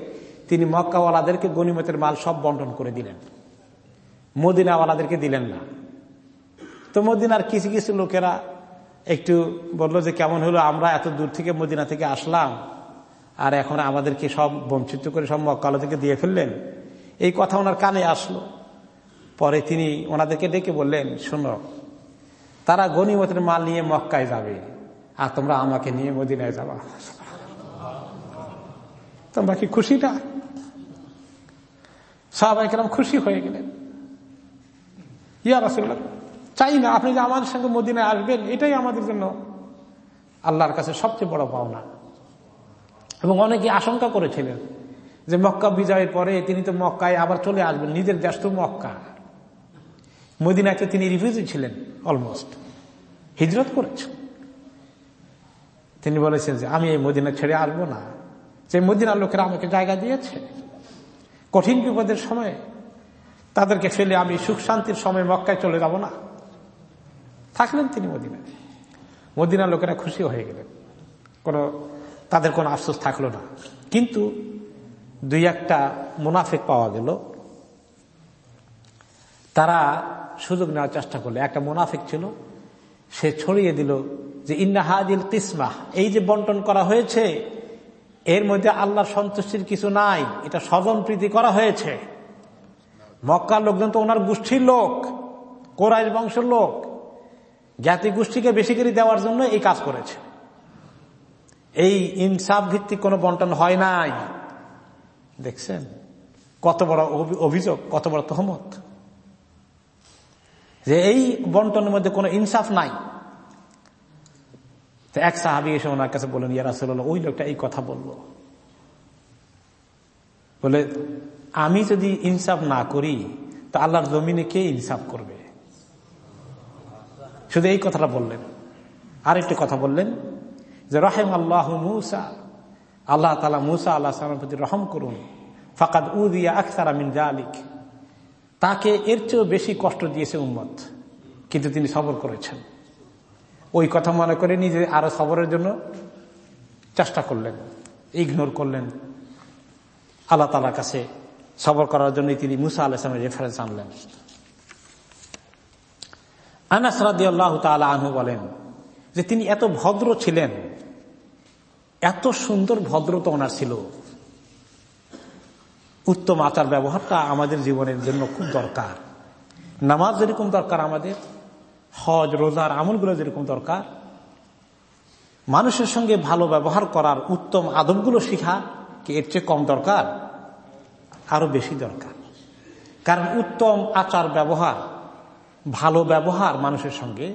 তিনি মক্কাওয়ালাদেরকে গণিমতের মাল সব বন্টন করে দিলেন। মদিনাওয়ালাদেরকে দিলেন না। তো মদিনার কিছু কিছু লোকেরা একটু বলল যে, কেমন হলো আমরা এত দূর থেকে মদিনা থেকে আসলাম আর এখন আমাদেরকে সব বঞ্চিত করে সব মক্কালো থেকে দিয়ে ফেললেন? এই কথা ওনার কানে আসলো। পরে তিনি ওনাদেরকে ডেকে বললেন, শুনো, তারা গনিমতের মাল নিয়ে মক্কায় যাবে আর তোমরা আমাকে নিয়ে মদিনায় যাবা। তোমরা কি খুশি না? সাহাবাই কেরাম খুশি হয়ে গেলেন। ইয়া রাসুল্লাহ চাই না, আপনি যে আমাদের সঙ্গে মদিনায় আসবেন, এটাই আমাদের জন্য আল্লাহর কাছে সবচেয়ে বড় পাওনা। এবং অনেকে আশঙ্কা করেছিলেন যে মক্কা বিজয়ের পরে তিনি তো মক্কায় আবার চলে আসবেন, নিজের দেশ তো মক্কা। মদিনাকে তিনি রিফিউজি ছিলেন অলমোস্ট হিজরত করেছেন। তিনি বলেছেন যে, আমি এই মদিনা ছেড়ে আসব না। যে মদিনার লোকেরা আমাকে জায়গা দিয়েছে। কঠিন বিপদের সময় তাদেরকে ফেলে আমি সুখ শান্তির সময় মক্কায় চলে যাব না। থাকলেন তিনি মদিনায়। মদিনার লোকেরা খুশি হয়ে গেলেন। কোন, তাদের কোনো আফসোস থাকল না। কিন্তু দুই একটা মুনাফেক পাওয়া গেল। তারা সুযোগ নেওয়ার চেষ্টা করল। একটা মুনাফেক ছিল, সে ছড়িয়ে দিল যে ইন্নাহাদিল কিসমা, এই যে বন্টন করা হয়েছে, এর মধ্যে আল্লাহর সন্তুষ্টির কিছু নাই, এটা স্বজন প্রীতি করা হয়েছে। মক্কার লোকজন তো ওনার গোষ্ঠীর লোক কোরআশ বংশের লোক জ্ঞাতি গোষ্ঠীকে বেশি করে দেওয়ার জন্য এই কাজ করেছে। এই ইনসাফ ভিত্তিক কোনো বন্টন হয় নাই। দেখছেন? কত বড় অভিযোগ, কত বড় তহমত। যে এই বন্টনের মধ্যে কোনো ইনসাফ নাই। এক সাহাবি এসে ওনার কাছে বলেন ইয়ারা সাল্লাহ ওই লোকটা এই কথা বলল। বলে, আমি যদি ইনসাফ না করি, তো আল্লাহর জমিনে কে ইনসাফ করবে? শুধু এই কথাটা বললেন। আর আরেকটি কথা বললেন যে রহেম আল্লাহ মুসা। আল্লাহ তালা মুসা আল্লাহ সালাম প্রতি রহম করুন। ফাকাদ উদিয়া আখতারা মিন জালিক তাকে এর চেয়েও বেশি কষ্ট দিয়েছে উম্মত, কিন্তু তিনি সবর করেছেন। ওই কথা মনে করে নিজে আরও সবরের জন্য চেষ্টা করলেন, ইগনোর করলেন। আল্লাহ তালার কাছে সবর করার জন্য তিনি মুসা আলাহিসামের রেফারেন্স আনলেন। আনাস আনহু বলেন যে তিনি এত ভদ্র ছিলেন, এত সুন্দর ভদ্রতা ওনার ছিল। উত্তম আচার ব্যবহারটা আমাদের জীবনের জন্য খুব দরকার। নামাজ যেরকম দরকার আমাদের, হজ, রোজার আমলগুলো যেরকম দরকার, মানুষের সঙ্গে ভালো ব্যবহার করার উত্তম আদবগুলো শিখা কি এর চেয়ে কম দরকার? আরও বেশি দরকার। কারণ উত্তম আচার ব্যবহার ভালো ব্যবহার মানুষের সঙ্গে।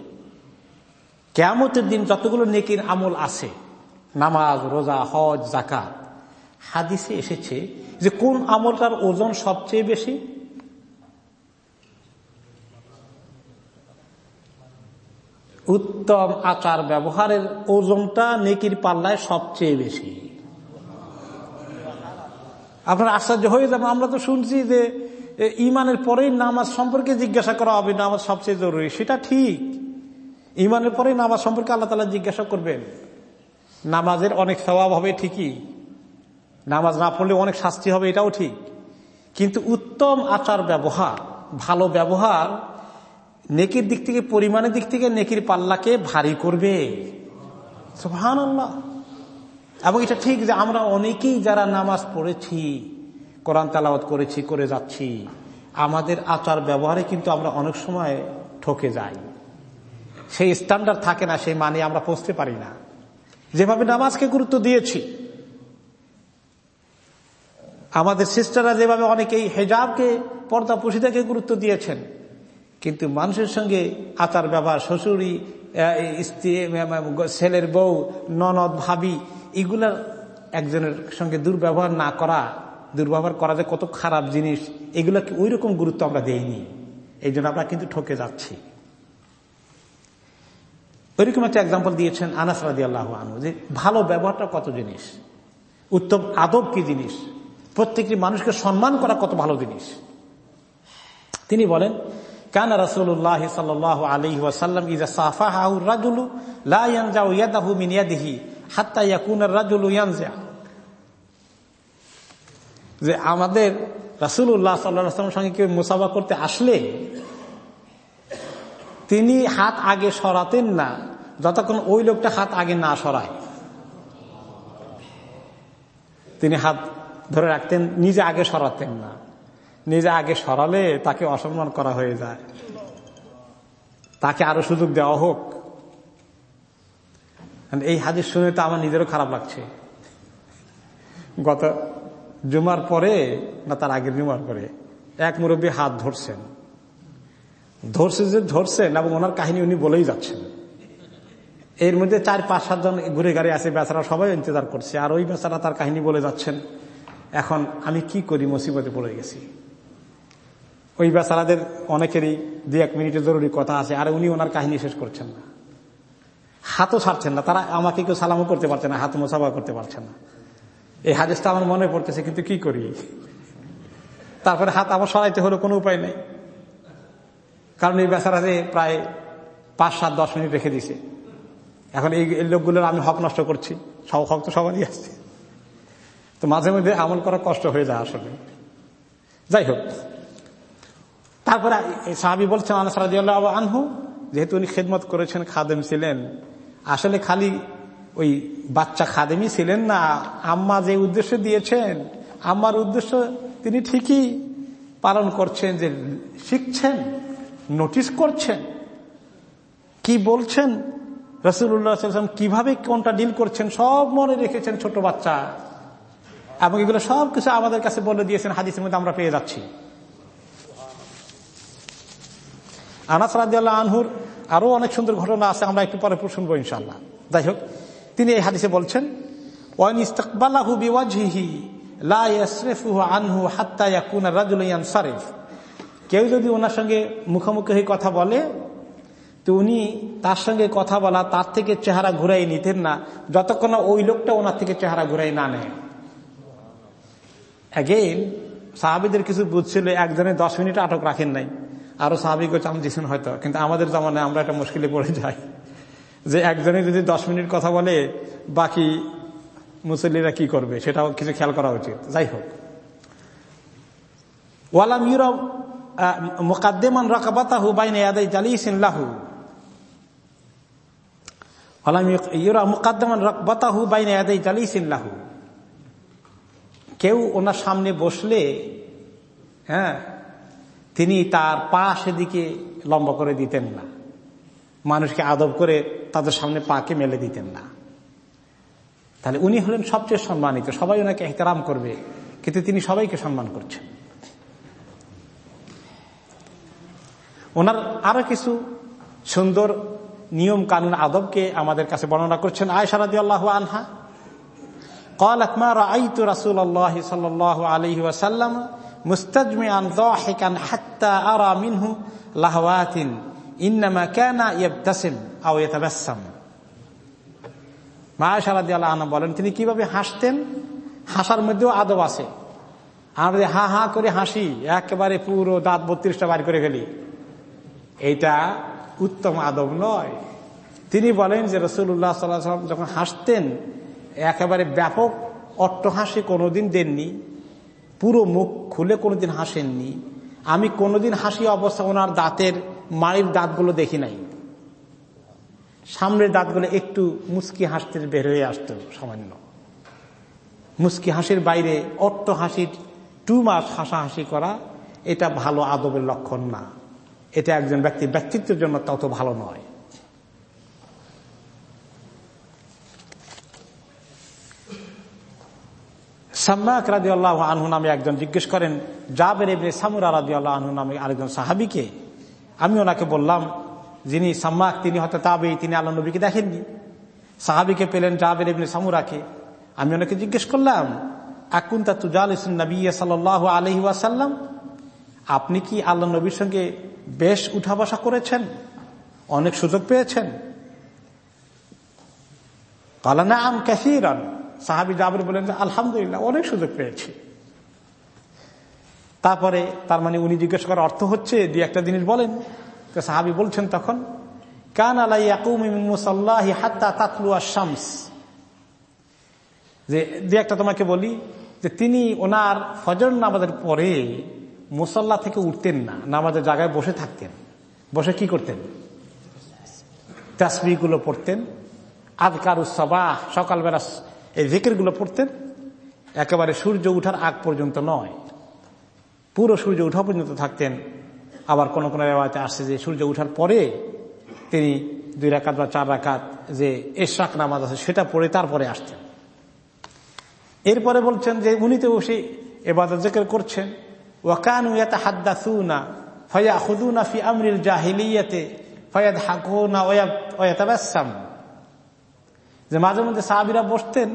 কেমতের দিন যতগুলো নেকির আমল আছে, নামাজ, রোজা, হজ জাকাত হাদিসে এসেছে যে কোন আমলটার ওজন সবচেয়ে বেশি? উত্তম আচার ব্যবহারের ওজনটা নেকির পাল্লায় সবচেয়ে বেশি। আপনার আশ্চর্য হয়ে যাবে আমরা তো শুনছি যে ইমানের পরেই নামাজ সম্পর্কে জিজ্ঞাসা করা হবে, নামাজ সবচেয়ে জরুরি। সেটা ঠিক। ইমানের পরেই নামাজ সম্পর্কে আল্লাহ তালা জিজ্ঞাসা করবেন। নামাজের অনেক স্বভাব হবে ঠিকই। নামাজ না পড়লে অনেক শাস্তি হবে, এটাও ঠিক। কিন্তু উত্তম আচার ব্যবহার, ভালো ব্যবহার, নেকির দিক থেকে, পরিমাণের দিক থেকে নেকির পাল্লাকে ভারী করবে। সুহান আল্লাহ এবং এটা ঠিক যে আমরা অনেকেই যারা নামাজ পড়েছি কোরআন তালাওয়াত করেছি, করে যাচ্ছি। আমাদের আচার ব্যবহারে কিন্তু আমরা অনেক সময় ঠকে যাই। সেই স্ট্যান্ডার্ড থাকে না, সেই মানে আমরা পৌঁছতে পারি না। যেভাবে নামাজকে গুরুত্ব দিয়েছি, আমাদের সিস্টাররা যেভাবে অনেকেই হেজাবকে, পর্দা পুষিদাকে গুরুত্ব দিয়েছেন, কিন্তু মানুষের সঙ্গে আচার ব্যবহার, শ্বশুরি স্ত্রী ছেলের বউ, ননদ, ভাবি, এগুলার একজনের সঙ্গে দুর্ব্যবহার না করা দুর্ব্যবহার করা যে কত খারাপ জিনিস এগুলোকে ওই রকম গুরুত্ব আমরা দেইনি? এই জন্য আমরা কিন্তু ঠকে যাচ্ছি। ওইরকম একটা এক্সাম্পল দিয়েছেন আনাস আল্লাহ আনু যে ভালো ব্যবহারটা কত জিনিস? উত্তম আদব কি জিনিস? প্রত্যেকটি মানুষকে সম্মান করা কত ভালো জিনিস? তিনি বলেন, কান রাসুল্লাহ সাল আলী ওয়াসাল্লাম ইজা সাফাহু রাজুলু লাহু ইয়াদাহু মিনিয়াদিহি রাজুলু ইয়ানজা। যে আমাদের রাসুল্লাহ সাল্লামের সঙ্গে কেউ মুসাফা করতে আসলে তিনি হাত আগে সরাতেন না, যতক্ষণ ওই লোকটা হাত আগে না সরায়। তিনি হাত ধরে রাখতেন, নিজে আগে সরাতেন না। নিজে আগে সরালে তাকে অসম্মান করা হয়ে যায়। তাকে আরও সুযোগ দেওয়া হোক। এই হাদিস শুনে তো আমার নিজেরও খারাপ লাগছে। গত জুমার পরে না তার আগের জুমার পরে এক মুরব্বী হাত ধরছেন। ধরছে যে ধরছেন এবং ওনার কাহিনী উনি বলেই যাচ্ছেন। এর মধ্যে চার, পাঁচ সাতজন ঘুরে গাড়ি আছে, বেচারা সবাই ইন্তজার করছে। আর ওই বেচারা তার কাহিনী বলে যাচ্ছেন, এখন আমি কি করি? মুসিবতে পড়ে গেছি। ওই বেচারাদের অনেকেরই দু এক মিনিটের জরুরি কথা আছে, আর উনি ওনার কাহিনী শেষ করছেন না। হাতও ছাড়ছেন না। তারা আমাকে কেউ সালামও করতে পারছে না, হাত মোসাফা করতে পারছেন না। এই হাদিসটা আমার মনে পড়তেছে, কিন্তু কি করি? তারপরে হাত আমার সরাইতে হলো, কোনো উপায় নেই। কারণ এই বেচারাতে প্রায় পাঁচ, সাত, দশ মিনিট রেখে দিছে এখন এই লোকগুলোর আমি হক নষ্ট করছি। সব হক তো সবারই আসছে তো মাঝে মধ্যে আমল করা কষ্ট হয়ে যায় আসলে। যাই হোক। তারপরে সাহাবি বলছেন আনসারাদিয়াল্লাহ আনহু, যেহেতু উনি খেদমত করেছেন, খাদেম ছিলেন, আসলে খালি ওই বাচ্চা খাদেমি ছিলেন না, আম্মা যে উদ্দেশ্য দিয়েছেন, আম্মার উদ্দেশ্য তিনি ঠিকই পালন করছেন যে শিখছেন নোটিস করছেন। কি বলছেন? রসুল্লাহাম কীভাবে কোনটা ডিল করছেন সব মনে রেখেছেন ছোট বাচ্চা। এবং এগুলো সব কিছু আমাদের কাছে বলে দিয়েছেন, হাদিসের মধ্যে আমরা পেয়ে যাচ্ছি। আনাস রাজিয়াল্লাহ আনহুর আরও অনেক সুন্দর ঘটনা আছে, আমরা একটু পরে শুনব ইনশাল্লাহ যাই হোক তিনি এই হাদিসে বলছেন, ওয়ান কেউ যদি ওনার সঙ্গে মুখোমুখি হয়ে কথা বলে, তো উনি তার সঙ্গে কথা বলা, তার থেকে চেহারা ঘুরাই নিতেন না, যতক্ষণ ওই লোকটা ওনার থেকে চেহারা ঘুরাই না নেয়। সাহাবিদের কিছু বুঝছিল একজনে দশ মিনিট আটক রাখেন নাই। আরও সাহাবিকে চাম দিয়েছেন হয়তো, কিন্তু আমাদের জমানায় আমরা একটা মুশকিলে পড়ে যাই। যে একজনে যদি দশ মিনিট কথা বলে, বাকি মুসল্লিরা কি করবে? সেটাও কিছু খেয়াল করা উচিত। যাই হোক। ওয়ালাম ইউরব মোকাদ্দেমান রকাবাতাহু বাইনে আদাই জালিসিন লাহু। ওয়ালাম ইউরা মোকাদ্দেমান রকবাতাহু বাইনে আদাই জালিসিন লাহু। কেউ ওনার সামনে বসলে হ্যাঁ তিনি তার পা সেদিকে লম্বা করে দিতেন না। মানুষকে আদব করে তাদের সামনে পাকে মেলে দিতেন না তাহলে উনি হলেন সবচেয়ে সম্মানিত সবাই ওনাকে এহতারাম করবে কিন্তু তিনি সবাইকে সম্মান করছেন ওনার আরো কিছু সুন্দর নিয়ম কানুন আদবকে আমাদের কাছে বর্ণনা করছেন আয়সারাদি আল্লাহ আনহা قالت ما رأيت رسول الله صلى الله عليه وسلم مستجمعا ضاحكا حتى أرى منه لهوات إنما كان يبتسم বলেন, তিনি কীভাবে হাসতেন? হাসার মধ্যেও আদব আছে। আমরা যে হা হা করে হাসি, একেবারে পুরো দাঁত বত্রিশটা বার করে গেলি এইটা উত্তম আদব নয়। তিনি বলেন যে রসুল্লাহ সাল্লাম যখন হাসতেন, একেবারে ব্যাপক অট্ট হাসি কোনোদিন দেননি। পুরো মুখ খুলে কোনোদিন হাসেননি। আমি কোনোদিন হাসি অবস্থা ওনার দাঁতের মাড়ির দাঁতগুলো দেখি নাই। সামনের দাঁতগুলো একটু মুস্কি হাসতে বের হয়ে আসতো সামান্য। মুস্কি হাসির বাইরে অট্ট হাসির, টু মাস হাসাহাসি করা, এটা ভালো আদবের লক্ষণ না। এটা একজন ব্যক্তির ব্যক্তিত্বের জন্য তত ভালো নয়। সাম্মাক রাজি আল্লাহ আনহু নামে একজন জিজ্ঞেস করেন, জাবের এমনি সামুরা রাজি আল্লাহ আনহু নামে আরেকজন সাহাবিকে, আমি ওনাকে বললাম যিনি সাম্মাক, তিনি হয়তো তাবে তিনি আল্লাহ নবীকে দেখেননি। সাহাবিকে পেলেন জাবের এমনি সামুরাকে। আমি ওনাকে জিজ্ঞেস করলাম, আকুন্তা তুজাল ইসুন নবী সাল আলহি ওয়াসাল্লাম? আপনি কি আল্লাহ নবীর সঙ্গে বেশ উঠা বসা করেছেন? অনেক সুযোগ পেয়েছেন? কালানা আম ক্যাসিরান সাহাবি জাবির বলেন আলহামদুলিল্লাহ, অনেক সুযোগ পেয়েছি। তারপরে তার মানে উনি জিজ্ঞেস করার অর্থ হচ্ছে, দুই একটা জিনিস বলেন তো সাহাবি বলছেন তখন, কান আলাই শামস যে একটা তোমাকে বলি, যে তিনি ওনার ফজর নামাজের পরে মুসল্লা থেকে উঠতেন না, নামাজের জায়গায় বসে থাকতেন। বসে কি করতেন? তাসবিগুলো পড়তেন, আদকার উৎসবাহ সকালবেলা এই জিকিরগুলো পড়তেন। একেবারে সূর্য উঠার আগ পর্যন্ত নয়, পুরো সূর্য উঠা পর্যন্ত থাকতেন। আবার কোন কোনো রেওয়াতে আসছে যে সূর্য উঠার পরে তিনি দুই রাকাত বা চার রাকাত যে এশাক নামাজ আছে সেটা পড়ে তারপরে আসতেন এরপরে বলছেন যে উনি তো বসে এবাদত জেকের করছেন। ওয়াকানু ইয়াতা হাদ্দাসুনা ফয়া খুদুনা ফি আমরিল জাহিলিয়াতে ফয়াদ হাকুনা ওয়াতাবাসাম যে মাঝে মধ্যে সাহাবিরা বসতেন,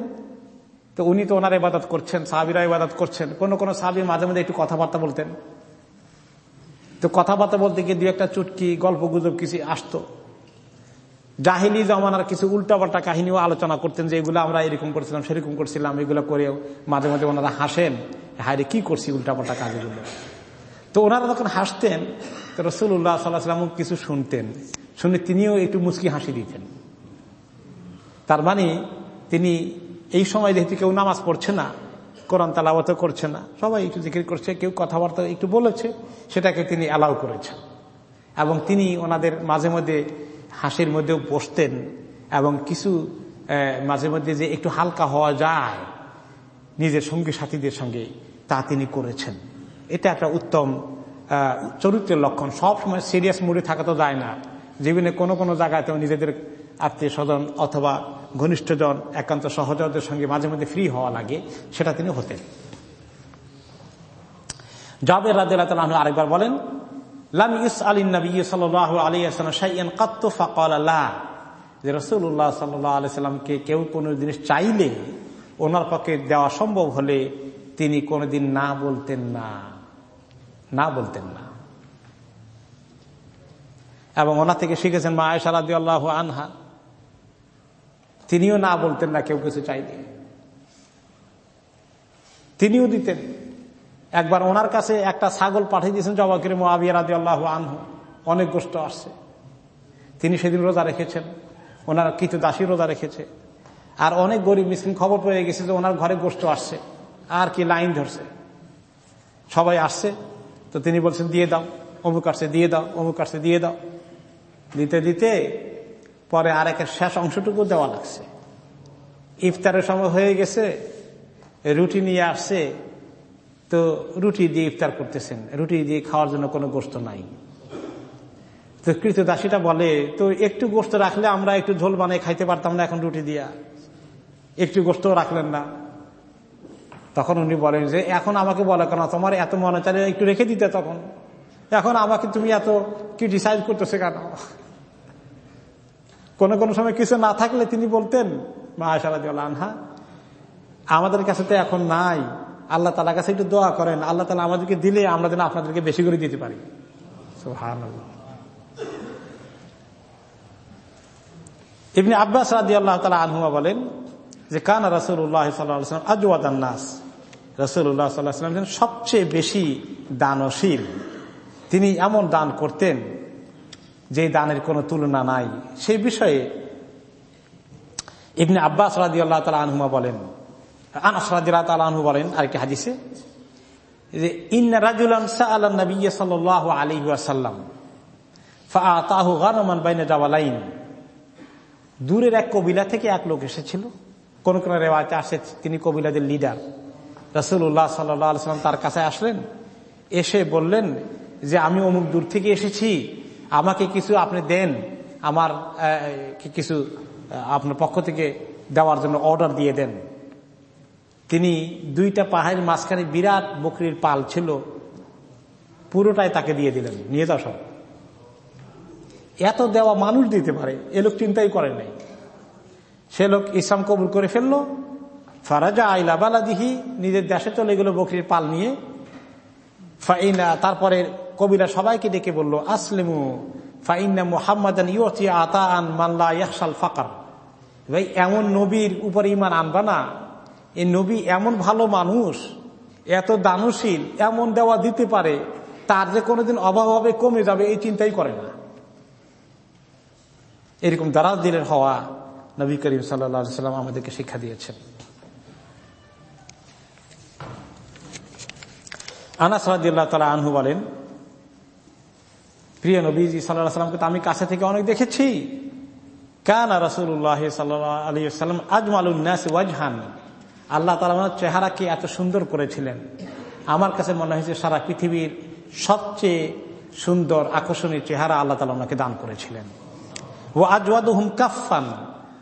তো উনি তো ওনার ইবাদত করছেন সাহাবিরা ইবাদত করছেন। কোন কোন সাহাবি মাঝে মধ্যে একটু কথাবার্তা বলতেন। তো কথাবার্তা বলতে গিয়ে দু একটা চুটকি গল্প গুজব কিছু আসতো। জাহিলি জমানার কিছু উল্টাপাল্টা কাহিনীও আলোচনা করতেন যে এগুলো আমরা এরকম করছিলাম, সেরকম করছিলাম, এগুলো করে মাঝে মাঝে ওনারা হাসেন হায়রে কি করছি উল্টাপাল্টা কাজগুলো। তো ওনারা যখন হাসতেন, তো রসুল্লাহ সাল্লাহ সাল্লাম কিছু শুনতেন। শুনে তিনিও একটু মুচকি হাসি দিতেন। তার মানে তিনি এই সময় যেহেতু কেউ নামাজ পড়ছে না কোরআন তালাবত করছে না। সবাই একটু জিকির করছে, কেউ কথাবার্তা একটু বলেছে, সেটাকে তিনি অ্যালাউ করেছেন। এবং তিনি ওনাদের মাঝে মধ্যে হাসির মধ্যেও বসতেন এবং কিছু মাঝে মধ্যে যে একটু হালকা হওয়া যায় নিজের সঙ্গী সাথীদের সঙ্গে, তা তিনি করেছেন। এটা একটা উত্তম চরিত্রের লক্ষণ। সব সময় সিরিয়াস মুডে থাকা তো যায় না। জীবনে কোনো কোনো জায়গাতেও নিজেদের আত্মীয় স্বজন অথবা ঘনিষ্ঠজন, একান্ত সহযোগের সঙ্গে মাঝে মধ্যে ফ্রি হওয়া লাগে, সেটা তিনি হতেন। জাবের রাদিল্লাহ আরেকবার বলেন, লাম ইউস আলী নবী সাল আলী সাইয়ান কাত্ত ফাকাল যে রসুল্লাহ সাল্লাহ আলি সাল্লামকে কেউ কোনো জিনিস চাইলে ওনার পক্ষে দেওয়া সম্ভব হলে তিনি কোনোদিন না বলতেন না না বলতেন না। এবং ওনার থেকে শিখেছেন মা আয়সা রাদি আল্লাহ আনহা। তিনিও না বলতেন না, কেউ কিছু চাইলে তিনিও দিতেন। একবার ওনার কাছে একটা ছাগল পাঠিয়ে দিয়েছেন জবা করে মোয়াবিয়া রাদি আল্লাহ আনহু। অনেক গোষ্ঠ আসছে। তিনি সেদিন রোজা রেখেছেন। ওনার কিছু দাসী রোজা রেখেছে। আর অনেক গরিব মিসকিন খবর পেয়ে গেছে যে ওনার ঘরে গোষ্ঠ আসছে। আর কি লাইন ধরছে। সবাই আসছে। তো তিনি বলছেন, দিয়ে দাও। অমুক আসছে, দিয়ে দাও। অমুক আসছে, দিয়ে দাও। দিতে দিতে পরে আর একের শেষ অংশটুকু দেওয়া লাগছে। ইফতারের সময় হয়ে গেছে, রুটি নিয়ে আসছে, তো রুটি দিয়ে ইফতার করতেছেন। রুটি দিয়ে খাওয়ার জন্য কোনো গোস্ত নাই। তো কৃতদাসীটা বলে, তো একটু গোস্ত রাখলে আমরা একটু ঝোল বানিয়ে খাইতে পারতাম না এখন রুটি দিয়া। একটু গোস্ত রাখলেন না। তখন উনি বলেন যে, এখন আমাকে বলে কেন? তোমার এত মনে চালে একটু রেখে দিতে তখন। এখন আমাকে তুমি এত কি ডিসাইড করতেছে কেন? কোনো কোনো সময় কিছু না থাকলে তিনি বলতেন আনহা, আমাদের কাছে তো এখন নাই। আল্লাহ তালা কাছে একটু দোয়া করেন। আল্লাহ তালা আমাদেরকে দিলে আমরা যেন আপনাদেরকে বেশি করে দিতে পারি। ইবনে আব্বাস রাদি আল্লাহ তালা আনহুমা বলেন যে, কানা রসুল্লাহ সাল্লাম আজওয়াদান নাস রসুল্লাহ সাল্লাহাম সবচেয়ে বেশি দানশীল। তিনি এমন দান করতেন যে দানের কোনো তুলনা নাই। সেই বিষয়ে ইবনে আব্বাস রাদি আল্লাহ তালা আনহুমা বলেন, আনাস রাদি তালা আনহু বলেন আরেকটি হাদিসে যে, ইন্না রাজুলান সাল নবী সাল আলী আসাল্লাম ফাহু গানমান বাইনে জাওয়ালাইন। দূরের এক কবিলা থেকে এক লোক এসেছিল। কোন কোন রেওয়াজে আসে তিনি কবিলাদের লিডার। রসুল্লাহ সাল্লাম তার কাছে আসলেন, এসে বললেন যে, আমি অমুক দূর থেকে এসেছি আমাকে কিছু আপনি দেন, আমার কিছু আপনার পক্ষ থেকে দেওয়ার জন্য অর্ডার দিয়ে দেন। তিনি দুইটা পাহাড়ের মাঝখানে বিরাট বকরির পাল ছিল, পুরোটাই তাকে দিয়ে দিলেন, নিয়ে যাও সব। এত দেওয়া মানুষ দিতে পারে, এ লোক চিন্তাই করে নাই। সে লোক ইসলাম কবুল করে ফেলল, ফারাজা আইলা বালাদিহি, নিজের দেশে চলে গেল বকরির পাল নিয়ে। তারপরে কবিরা সবাইকে ডেকে বলল, আসলিমু ফাইনা মুহাম্মাদান ইউতি আতা আন মাল্লা ইয়াকসাল ফাকার। ভাই, এমন নবীর উপর ইমান আনবা না। এই নবী এমন ভালো মানুষ, এত দানশীল, এমন দেওয়া দিতে পারে, তার যে কোনোদিন অভাব হবে, কমে যাবে, এই চিন্তাই করে না। এরকম দারাজ দিলের হওয়া নবী করিম সাল্লাম আমাদেরকে শিক্ষা দিয়েছেন। আনাস তালা আনহু বলেন প্রিয় নবীজি সাল্লাহ সাল্লামকে তো আমি কাছে থেকে অনেক দেখেছি। কানা রসুল্লাহ সাল্লাহ আলী সাল্লাম আজমালুন্নাস ওয়াজহান। আল্লাহ তালা চেহারাকে এত সুন্দর করেছিলেন? আমার কাছে মনে হয়েছে সারা পৃথিবীর সবচেয়ে সুন্দর, আকর্ষণীয় চেহারা আল্লাহ তালা ওনাকে দান করেছিলেন। ও আজওয়াদ হুম কাফান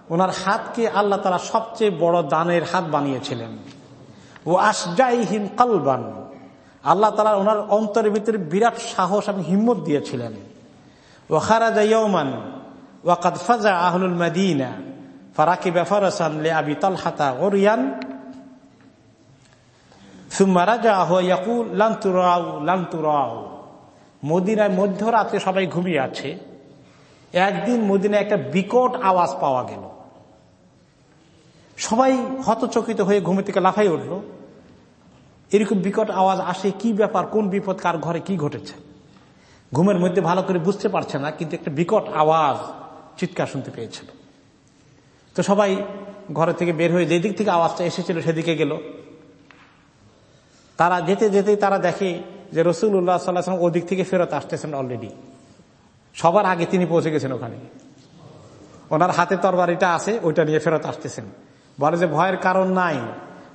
ওনার হাতকে আল্লাহ তালা সবচেয়ে বড় দানের হাত বানিয়েছিলেন। ও আসজাইহিম কালবান। আল্লাহ তালা ওনার অন্তরের ভিতরে বিরাট সাহস এবং হিম্মত দিয়েছিলেন। ও খারাজা ইয়মান ওয়াকাদ ফাজা আহলুল মাদিনা ফারাকি বেফারসান লে আবি তালহাতা ওরিয়ান মদিনায় মধ্যরাতে সবাই ঘুমিয়ে আছে। একদিন মদিনায় একটা বিকট আওয়াজ পাওয়া গেল। সবাই হতচকিত হয়ে ঘুমে থেকে লাফাই উঠল। এরকম বিকট আওয়াজ আসে, কি ব্যাপার, কোন বিপদ, কার ঘরে কি ঘটেছে? ঘুমের মধ্যে ভালো করে বুঝতে পারছে না, কিন্তু একটা বিকট আওয়াজ চিৎকার শুনতে পেয়েছিল। তো সবাই ঘরে থেকে বের হয়ে যেদিক থেকে আওয়াজটা এসেছিল সেদিকে গেল। তারা যেতে যেতে তারা দেখে যে রসুল উল্লাহ সাল্লাহ ওদিক থেকে ফেরত আসতেছেন অলরেডি সবার আগে তিনি পৌঁছে গেছেন ওখানে। ওনার হাতে তরবারিটা আছে, ওইটা নিয়ে ফেরত আসতেছেন। বলে যে ভয়ের কারণ নাই।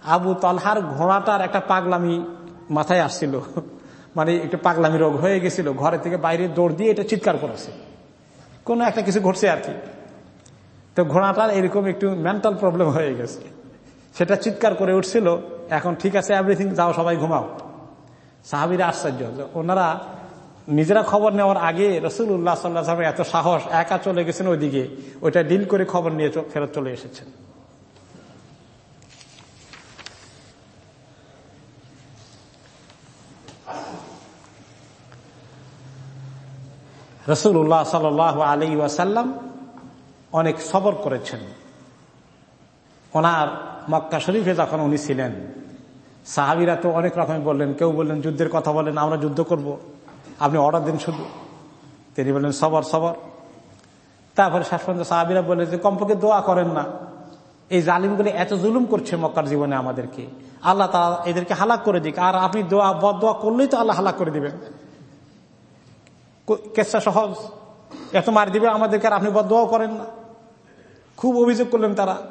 আবু তলহার ঘোড়াটার একটা পাগলামি মাথায় আসছিল। মানে একটু পাগলামি রোগ হয়ে গেছিল ঘরে থেকে বাইরে দৌড় দিয়ে এটা চিৎকার করেছে। কোনো একটা কিছু ঘটছে আর কি। তো ঘোড়াটার এরকম একটু মেন্টাল প্রবলেম হয়ে গেছে। সেটা চিৎকার করে উঠছিল, এখন ঠিক আছে এভরিথিং যাও সবাই ঘুমাও। সাহাবিরা আশ্চর্য ওনারা নিজেরা খবর নেওয়ার আগে রসুল উল্লাহ সাল্লাহ এত সাহস, একা চলে গেছেন ওইদিকে। ওইটা ডিল করে খবর নিয়ে ফেরত চলে এসেছেন। রসুল্লাহ সাল আলী ওয়াসাল্লাম অনেক সবর করেছেন। ওনার মক্কা শরীফে যখন উনি ছিলেন, সাহাবিরা তো অনেক রকম বললেন, কেউ বললেন, যুদ্ধের কথা বলেন, আমরা যুদ্ধ করব। আপনি অর্ডার দিন শুধু। তিনি বললেন, সবর সবর। তারপরে শেষ পর্যন্ত সাহাবিরা বললেন যে, কমপক্ষে দোয়া করেন না। এই জালিমগুলি এত জুলুম করছে মক্কার জীবনে আমাদেরকে। আল্লাহ তারা এদেরকে হালাক করে দিক। আর আপনি দোয়া, বদ দোয়া করলেই তো আল্লাহ হালাক করে দিবেন। কেসা সহজ। এত মার দিবে আমাদেরকে আর আপনি বদ দোয়াও করেন না। খুব অভিযোগ করলেন তারা।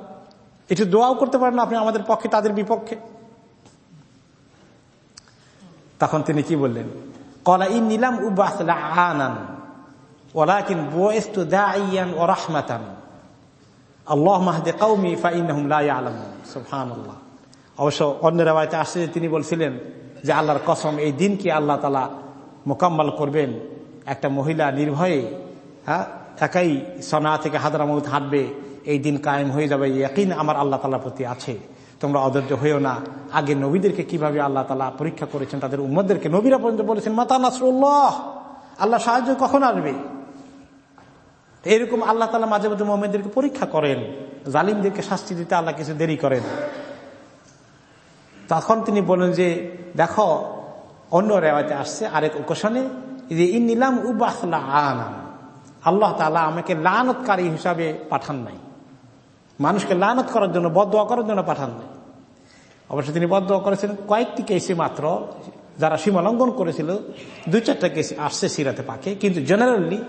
একটু দোয়াও করতে পারেন আপনি আমাদের পক্ষে, তাদের বিপক্ষে। তখন তিনি কি বললেন? কলা ই নিলাম অবশ্য আসছে তিনি বলছিলেন যে আল্লাহর কসম, এই দিন কি আল্লাহ তালা মোকাম্মল করবেন। একটা মহিলা নির্ভয়ে হ্যাঁ একাই সনা থেকে হাদরামৌত হাঁটবে, এই দিন কায়েম হয়ে যাবে একই আমার আল্লাহ তালার প্রতি আছে। তোমরা অধৈর্য হয়েও না। আগে নবীদেরকে কীভাবে আল্লাহ তালা পরীক্ষা করেছেন, তাদের উম্মদেরকে নবীরা পর্যন্ত বলেছেন, মাতা নাসরুল্লাহ, আল্লাহ সাহায্য কখন আসবে? এরকম আল্লাহ তালা মাঝে মাঝে মোহাম্মদদেরকে পরীক্ষা করেন, জালিমদেরকে শাস্তি দিতে আল্লাহ কিছু দেরি করেন। তখন তিনি বলেন যে, দেখো, অন্য রেওয়াতে আসছে আরেক ওকশনে যে ইন নিলাম উবাসলা আনাম আল্লাহ তালা আমাকে লানতকারী হিসাবে পাঠান নাই। মানুষকে লানত করার জন্য বদোয়া করার জন্য পাঠান নাই। অবশ্য তিনি বদোয়া করেছেন কয়েকটি কেসে মাত্র, যারা সীমা লঙ্ঘন করেছিল, দুই চারটা কেস আসছে সিরাতে পাকে কিন্তু জেনারেলি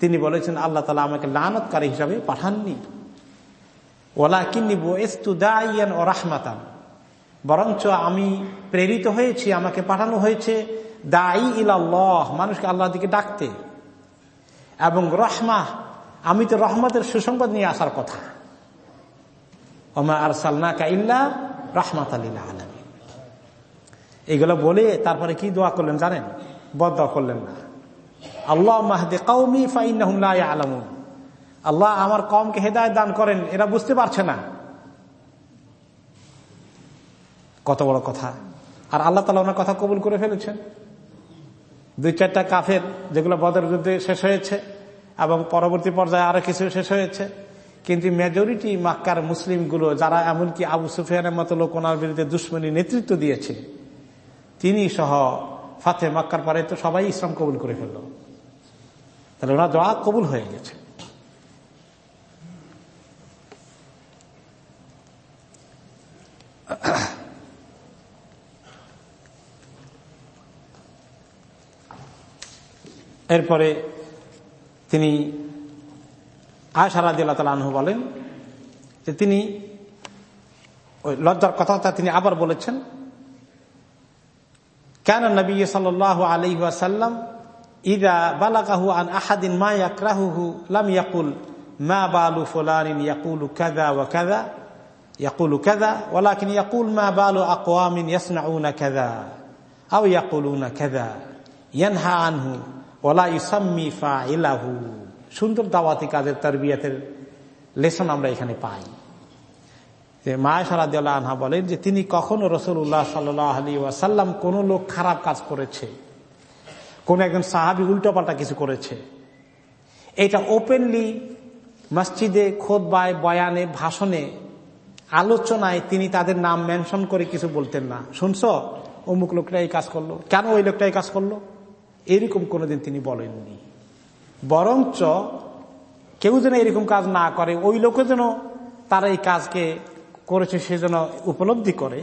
তিনি বলেছেন, আল্লাহ তালা আমাকে লানতকারী হিসাবে পাঠাননি। ওলা কিনিব এস্তু দাইয়ান ও রাহমাতান। বরঞ্চ আমি প্রেরিত হয়েছি, আমাকে পাঠানো হয়েছে দায়ী ইলাল্লাহ, মানুষকে আল্লাহ দিকে ডাকতে। এবং রহমা, আমি তো রহমতের সুসংবাদ নিয়ে আসার কথা। ওমা আর সালনাকা ইল্লা রহমাত আলিল্লাহ আলমী এগুলো বলে তারপরে কি দোয়া করলেন জানেন? বদ করলেন না। আল্লাহ মাহদে কৌমি ফাইন্লা আলমুন আল্লাহ আমার কমকে হেদায় দান করেন, এরা বুঝতে পারছে না। কত বড় কথা। আর আল্লাহ তালা ওনার কথা কবুল করে ফেলেছেন। দুই চারটা কাফের যেগুলো বদর যুদ্ধে শেষ হয়েছে এবং পরবর্তী পর্যায়ে আরও কিছু শেষ হয়েছে। কিন্তু মেজরিটি মাক্কার মুসলিমগুলো, যারা এমনকি আবু সুফিয়ানের মতো লোক, ওনার বিরুদ্ধে দুশ্মনী নেতৃত্ব দিয়েছে, তিনি সহ ফাতে মাক্কার পরে তো সবাই ইসলাম কবুল করে ফেলল। তাহলে ওনার দোয়া কবুল হয়ে গেছে। এরপরে তিনি আয়সারাদ আনহু বলেন যে তিনি ওই লজ্জার কথাটা তিনি আবার বলেছেন, কেন নবী সাল আলী আসাল্লাম ইদা বালাকাহু আন আহাদিন মা ইয়াকরাহু লাম ইয়াকুল, মা বালু ফুলানিন ইয়াকুলু কাদা ওয়া কাদা ইয়াকুলু কাদা ওয়ালাকিন ইয়াকুল মা বালু আকওয়ামিন ইয়াসনাউনা কাদা আও ইয়াকুলুনা কাদা ইয়ানহা আনহু। ওলা ইসাম্মি ইলাহু সুন্দর দাওয়াতি কাজের, তারবিয়াতের লেসন আমরা এখানে পাই। যে মায়া সারাদিয়াল আনহা বলেন যে, তিনি কখনো রসুল্লাহ সাল্লাহ আলী ওয়াসাল্লাম কোন লোক খারাপ কাজ করেছে? কোন একজন সাহাবি উল্টোপাল্টা কিছু করেছে? এটা ওপেনলি মসজিদে খোদবায় বয়ানে, ভাষণে, আলোচনায় তিনি তাদের নাম মেনশন করে কিছু বলতেন না। শুনছ? অমুক লোকটা এই কাজ করল। কেন ওই লোকটা এই কাজ করল? এরকম কোনোদিন তিনি বলেননি। বরঞ্চ কেউ যেন এরকম কাজ না করে, ওই লোকে যেন তারা এই কাজকে করেছে সে যেন উপলব্ধি করে,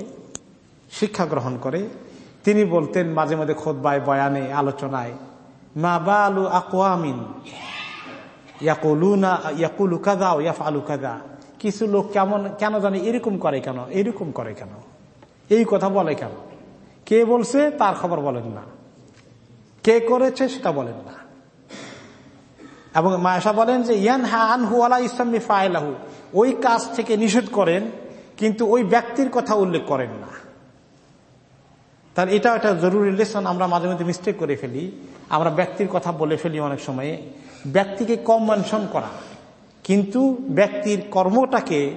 শিক্ষা গ্রহণ করে। তিনি বলতেন মাঝে মাঝে খোদবায়, বয়ানে, আলোচনায়, মা আকোয়ামিন ইয়াকুলু কাদা ও ইয়াফ আলু কিছু লোক কেমন, কেন জানে এরকম করে কেন, এরকম করে কেন? এই কথা বলে কেন? কে বলছে? তার খবর বলেন না। কে করেছে সেটা বলেন না। এবং মায়াসা বলেন যে ইয়ান হা আনহু আলা ইসলামী ফায়লাহু ওই কাজ থেকে নিষেধ করেন, কিন্তু ওই ব্যক্তির কথা উল্লেখ করেন না। তার এটা একটা জরুরি লেসন, আমরা মাঝে মধ্যে মিস্টেক করে ফেলি। আমরা ব্যক্তির কথা বলে ফেলি অনেক সময়ে। ব্যক্তিকে কম মেনশন করা। কিন্তু ব্যক্তির কর্মটাকে,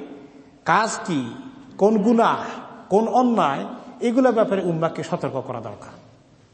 কাজ কি, কোন গুণা কোন অন্যায় এগুলো ব্যাপারে উম্মাকে সতর্ক করা দরকার।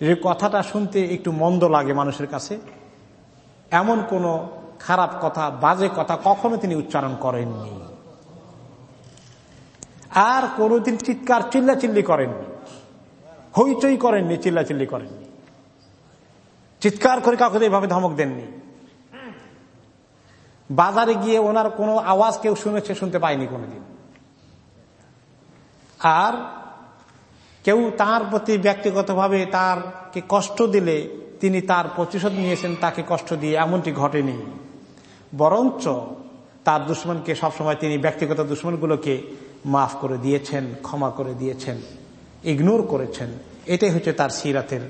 যে কথাটা শুনতে একটু মন্দ লাগে মানুষের কাছে, এমন কোন খারাপ কথা, বাজে কথা কখনো তিনি উচ্চারণ করেননি। আর কোনোদিন চিৎকার চিল্লাচিল্লি করেননি। হইচই করেননি, চিল্লাচিল্লি করেননি। চিৎকার করে কাউকে এইভাবে ধমক দেননি। বাজারে গিয়ে ওনার কোনো আওয়াজ কেউ শুনেছে, শুনতে পায়নি কোনোদিন। আর কেউ তার প্রতি ব্যক্তিগতভাবে তারকে কষ্ট দিলে তিনি তার প্রতিশোধ নিয়েছেন, তাকে কষ্ট দিয়ে এমনটি ঘটেনি। বরঞ্চ তার দুশ্মনকে সবসময় তিনি ব্যক্তিগত দুশ্মনগুলোকে মাফ করে দিয়েছেন, ক্ষমা করে দিয়েছেন, ইগনোর করেছেন। এটাই হচ্ছে তার সিরাতের